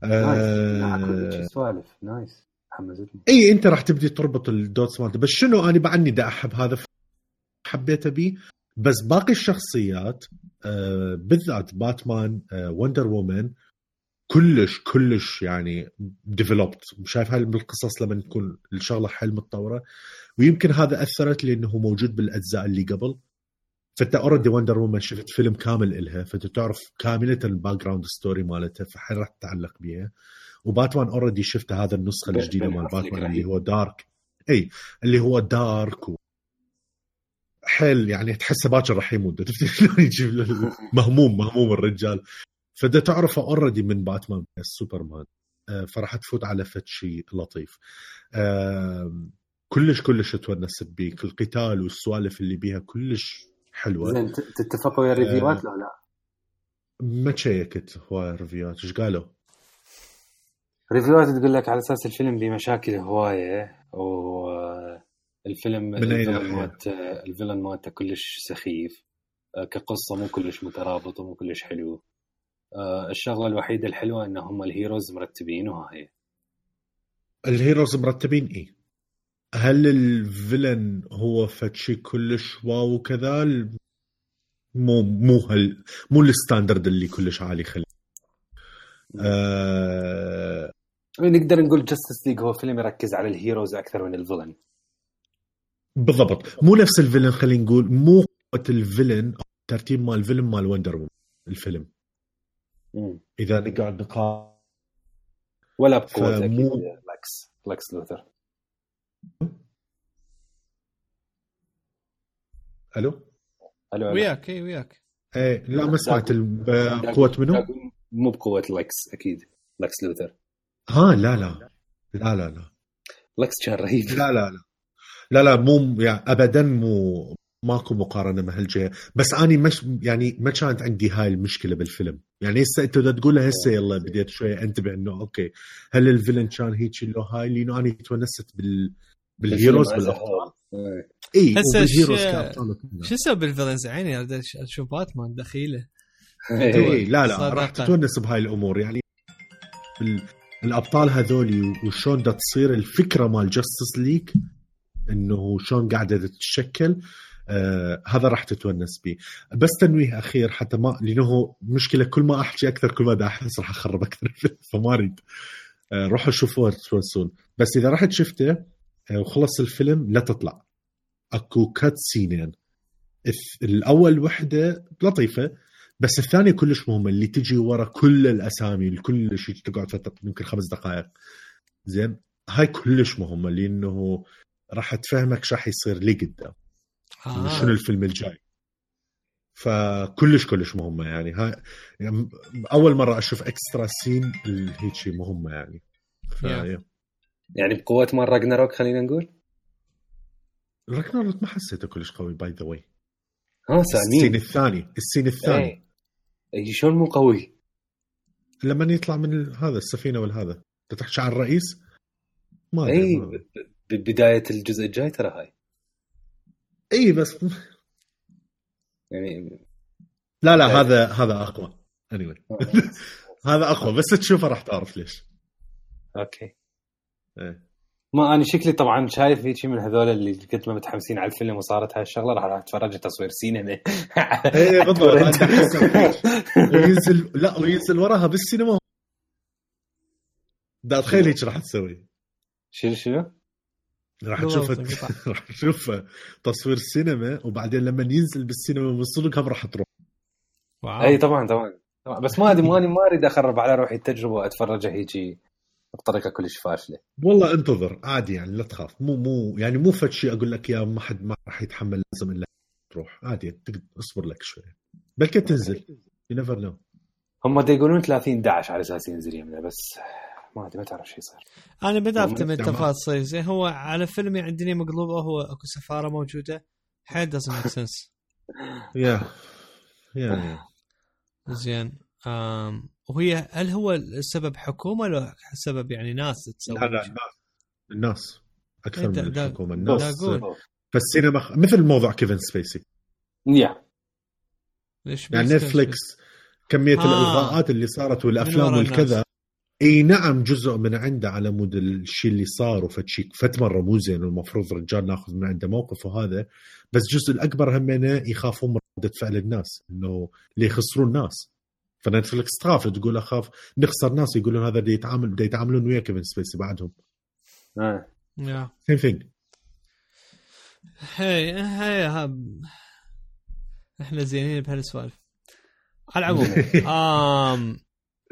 nice. آه. سوالف. nice. حمزتني اي أنت راح تبدي تربط ال dots مالته. بس شنو؟ أنا بعدني دا أحب هذا حبيته بيه. بس باقي الشخصيات آه بالذات باتمان آه وندر وومن كلش كلش يعني developed شايف هاي بالقصص لما تكون الشغلة حيل متطورة. ويمكن هذا أثرت لأنه موجود بالأجزاء اللي قبل. فأنت already وندر وومن شفت فيلم كامل إلها فأنت تعرف كاملة ال background story مالتها فحيل راح تتعلق بيها. وباتمان already شفت هذا النسخة الجديدة مال باتمان. اللي هو dark إي اللي هو dark. حيل يعني تحسه باكر راح يموت. مهموم مهموم الرجال. فدا تعرفه already من باتمان سوبرمان. آه، فراح تفوت على فد شيء لطيف كلش كلش تونست بيه. القتال والسوالف اللي بيها كلش حلوة. زين ت- تتفقوا ويا ال reviewات لا لا. ما شيكت هواي reviewات. إيش قالوا؟ reviewات تقول لك على أساس الفيلم به مشاكل هواية والفيلم ال villain ناحية؟ مالته ال villain مالته كلش سخيف. آه، كقصة مو كلش مترابط ومو كلش حلو آه، الشغلة الوحيدة الحلوة إن هم ال heroes مرتبين وهاي ال heroes مرتبين إيه. هال villain هو فد شيء كلش wow وكذا؟ مو مو هال مو ال standard اللي كلش عالي خلي آه نقدر نقول جاستس ليج هو فيلم يركز على ال heroes أكثر من ال villain. بالضبط. مو نفس ال villain خلينا نقول مو قوة ال villain ترتيب مال ال villain مال وندر وومن الفيلم. مم. إذا نقعد نقارن ولا بقوة فمو- لكس لكس لوثر ألو؟ ألو ألو. وياك اي وياك. إيه لا ما سمعت قوة منو؟ مو بقوة لكس أكيد. لكس لوثر ها لا لا. لا لا لا. لكس كان رهيب. لا لا لا. لا لا مو يعني ابدا مو ماكو مقارنة مع هالجهه بس أني مش يعني ما كانت عندي هاي المشكلة بالفيلم. يعني هسه أنت بدك تقولها هسه يلا بديت شوية أنتبه إنه okay. هال villain كان هيك لو هاي؟ لأنه أني تونست بال بال heroes الفيلم بالأبطال. إيه. إي هسه. شو أسوي بال villains عيني أشوف باتمان دخيلة. إي لا لا. راح تتونس بهاي الأمور. يعني الأبطال هذولي وشون دا تصير الفكرة مال جاستس ليج إنه شلون قاعدة تتشكل آه هذا راح تتونس به بس تنويه أخير حتى ما لأنه مشكلة كل ما أحكي أكثر كل ما أحس راح أخرب أكثر فما أريد. آه روحوا شوفوه تونسون بس إذا رحت شفته آه وخلص الفيلم لا تطلع. أكو cut sceneين الأول وحدة لطيفة بس الثانية كلش مهمة اللي تجي ورا كل الأسامي كل شيء تقعد فترة يمكن خمس دقائق. زين؟ هاي كلش مهمة لأنه راح تفهمك شو راح يصير لي قدام آه. شنو الفيلم الجاي. فكلش كلش مهمة يعني. هاي يعني أول مرة أشوف extra scene هيك شيء مهمة يعني. ف... يعني بقوة مال راجناروك خلينا نقول؟ راجناروك ما حسيته كلش قوي by the way ها سامين ال scene الثاني ال scene الثاني. أي إيه، شلون مو قوي؟ لما يطلع من هذا السفينة والهذا. تحكي عن الرئيس؟ ما اي ببداية الجزء الجاي ترى هاي. إي بس يعني لا لا هذا هذا أقوى. Anyway. هذا أقوى بس تشوفه راح تعرف ليش. okay. إيه. ما أنا شكلي طبعا شايف هيك من هذول اللي كنت ما متحمسين على الفيلم وصارت هاي الشغلة راح أتفرج تصوير سينما. إيه بالضبط. وينزل لا وينزل وراها بالسينما دا تخيل هيك راح تسوي. شنو شنو؟ راح تشوف راح تشوف تصوير سينما وبعدين لما ينزل بالسينما من صدق هم راح تروح. إي طبعا طبعا. بس ما أدري ماني ما اريد اخرب على روحي التجربة واتفرجها هيجي بطريقة كلش فاشلة. والله انتظر عادي يعني لا تخاف. مو مو يعني مو فد شيء أقول لك يا ما حد ما راح يتحمل لازم إلا تروح. عادي اصبر لك شوي. بلكي تنزل؟ you never know هم دا يقولون 30 11 على أساس ينزل يمنا بس ما أدري ما تعرف شو يصير أنا بدافت من التفاصيل زين هو على فيلم عندني مقلوبه هو أكو سفارة موجودة. حيل doesn't make sense. yeah yeah زين وهي هل هو السبب حكومة ولا سبب يعني ناس تسوي لا لا الناس الناس. أكثر من الحكومة الناس. فالسينما مثل موضوع كيفن سبيسي. yeah. ليش يعني Netflix كمية آه. الالغاءات اللي صارت والأفلام والكذا إي نعم جزء من عنده على مود الشيء اللي صار وفد شي فد مرة مو زين والمفروض رجال ناخذ من عنده موقف وهذا بس الجزء الأكبر همنا يخافون من رده فعل الناس إنه اللي يخسرون الناس ف Netflix تخاف تقول أخاف نخسر ناس يقولون هذا دي يتعامل دي يتعاملون ويا كيفن سبيسي بعدهم. آه same thing هي هي إحنا زينين بهالسوالف. على العموم آم...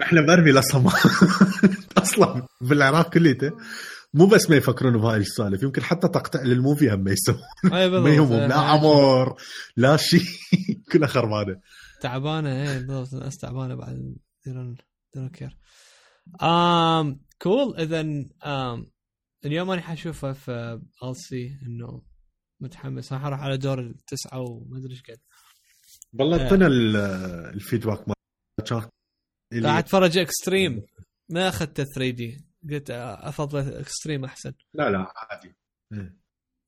إحنا مرمي أصلا أصلا بالعراق كليته. مو بس ما يفكرون بهاي السوالف يمكن حتى تقطع لل movie هم ما يسوون. ما يهمهم لا عمر لا شيء كلها خربانة. تعبانة إيه بالضبط. الناس تعبانة بعد. don't don't care آم cool اذا آم اليوم أنا حشوفه في السي إنه متحمس. راح أروح على دور التسعة وما أدري إيش قد. والله آه. اعطينا ال feedback مال راح أتفرج extreme ما أخذت 3 D. قلت أفضل extreme أحسن. لا لا عادي.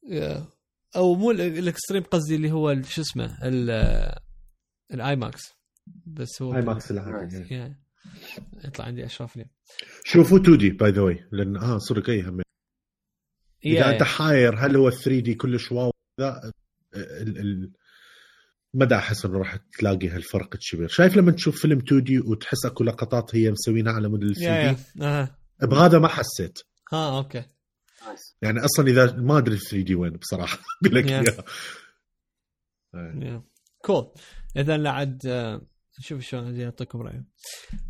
إيه. أو مو ال extreme قصدي اللي هو شو اسمه ال IMAX بس هو IMAX العادي يطلع عندي أشراف لي شوفوا 2 D by the way لأن آه صدق أي هم. إذا أنت حاير هل هو 3 D كلش wow؟ ذا أحس إنه راح تلاقي هالفرق الكبير شايف لما تشوف فيلم 2 D وتحس أكو لقطات هي مسوينها على مود ال 3 D؟ آه. بهذا ما حسيت. آه okay. يعني أصلا إذا ما أدري 3 D وين بصراحة. أقول لك إياها. كول اذا لعد آه، نشوف شلون اعطيكم رأيي.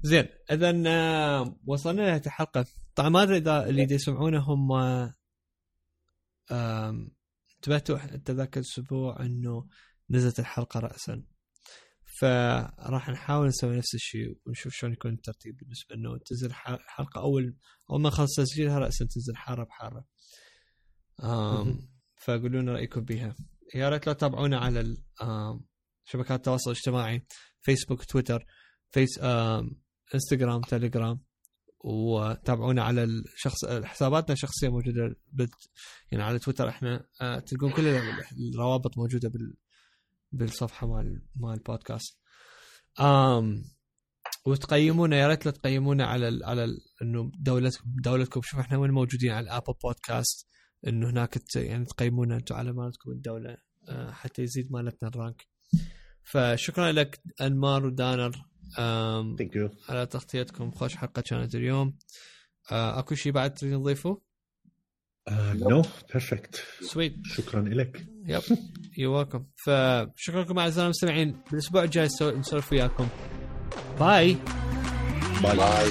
زين اذا آه، وصلنا لنهاية الحلقة. طبعا ما أدري إذا اللي يسمعونه هم انتبهتوا انت ذاك الأسبوع إنه نزلت الحلقة راسا. فراح نحاول نسوي نفس الشيء ونشوف شلون يكون الترتيب بالنسبة إنه تنزل حلقة أول أول ما نخلص تسجيلها راسا تنزل حارة بحارة. فقولوا لنا رأيكم بها يا ريت لو تابعونا على شبكات التواصل الاجتماعي فيسبوك تويتر فيس إنستغرام تليجرام وتابعونا على الشخص حساباتنا الشخصية موجودة بت... يعني على تويتر إحنا آه تلقون كل الروابط موجودة بال... بالصفحة مال مال البودكاست. آم وتقيمونا يا ريت لا تقيمونا على ال على ال إنه دولتكم دولتكم شوف إحنا وين موجودين على ال Apple Podcast إنه هناك يعني تقيمونا أنتم على مالتكم الدولة آه، حتى يزيد مالتنا ال rank فشكرا لك أنمار ودانر على تغطيتكم خوش حلقة كانت اليوم آه، أكو شيء بعد تريد تضيفه؟ no perfect sweet شكرا لك yep you welcome فشكرا لكم اعزائنا المستمعين. بالاسبوع الجاي نسولف وياكم. باي باي باي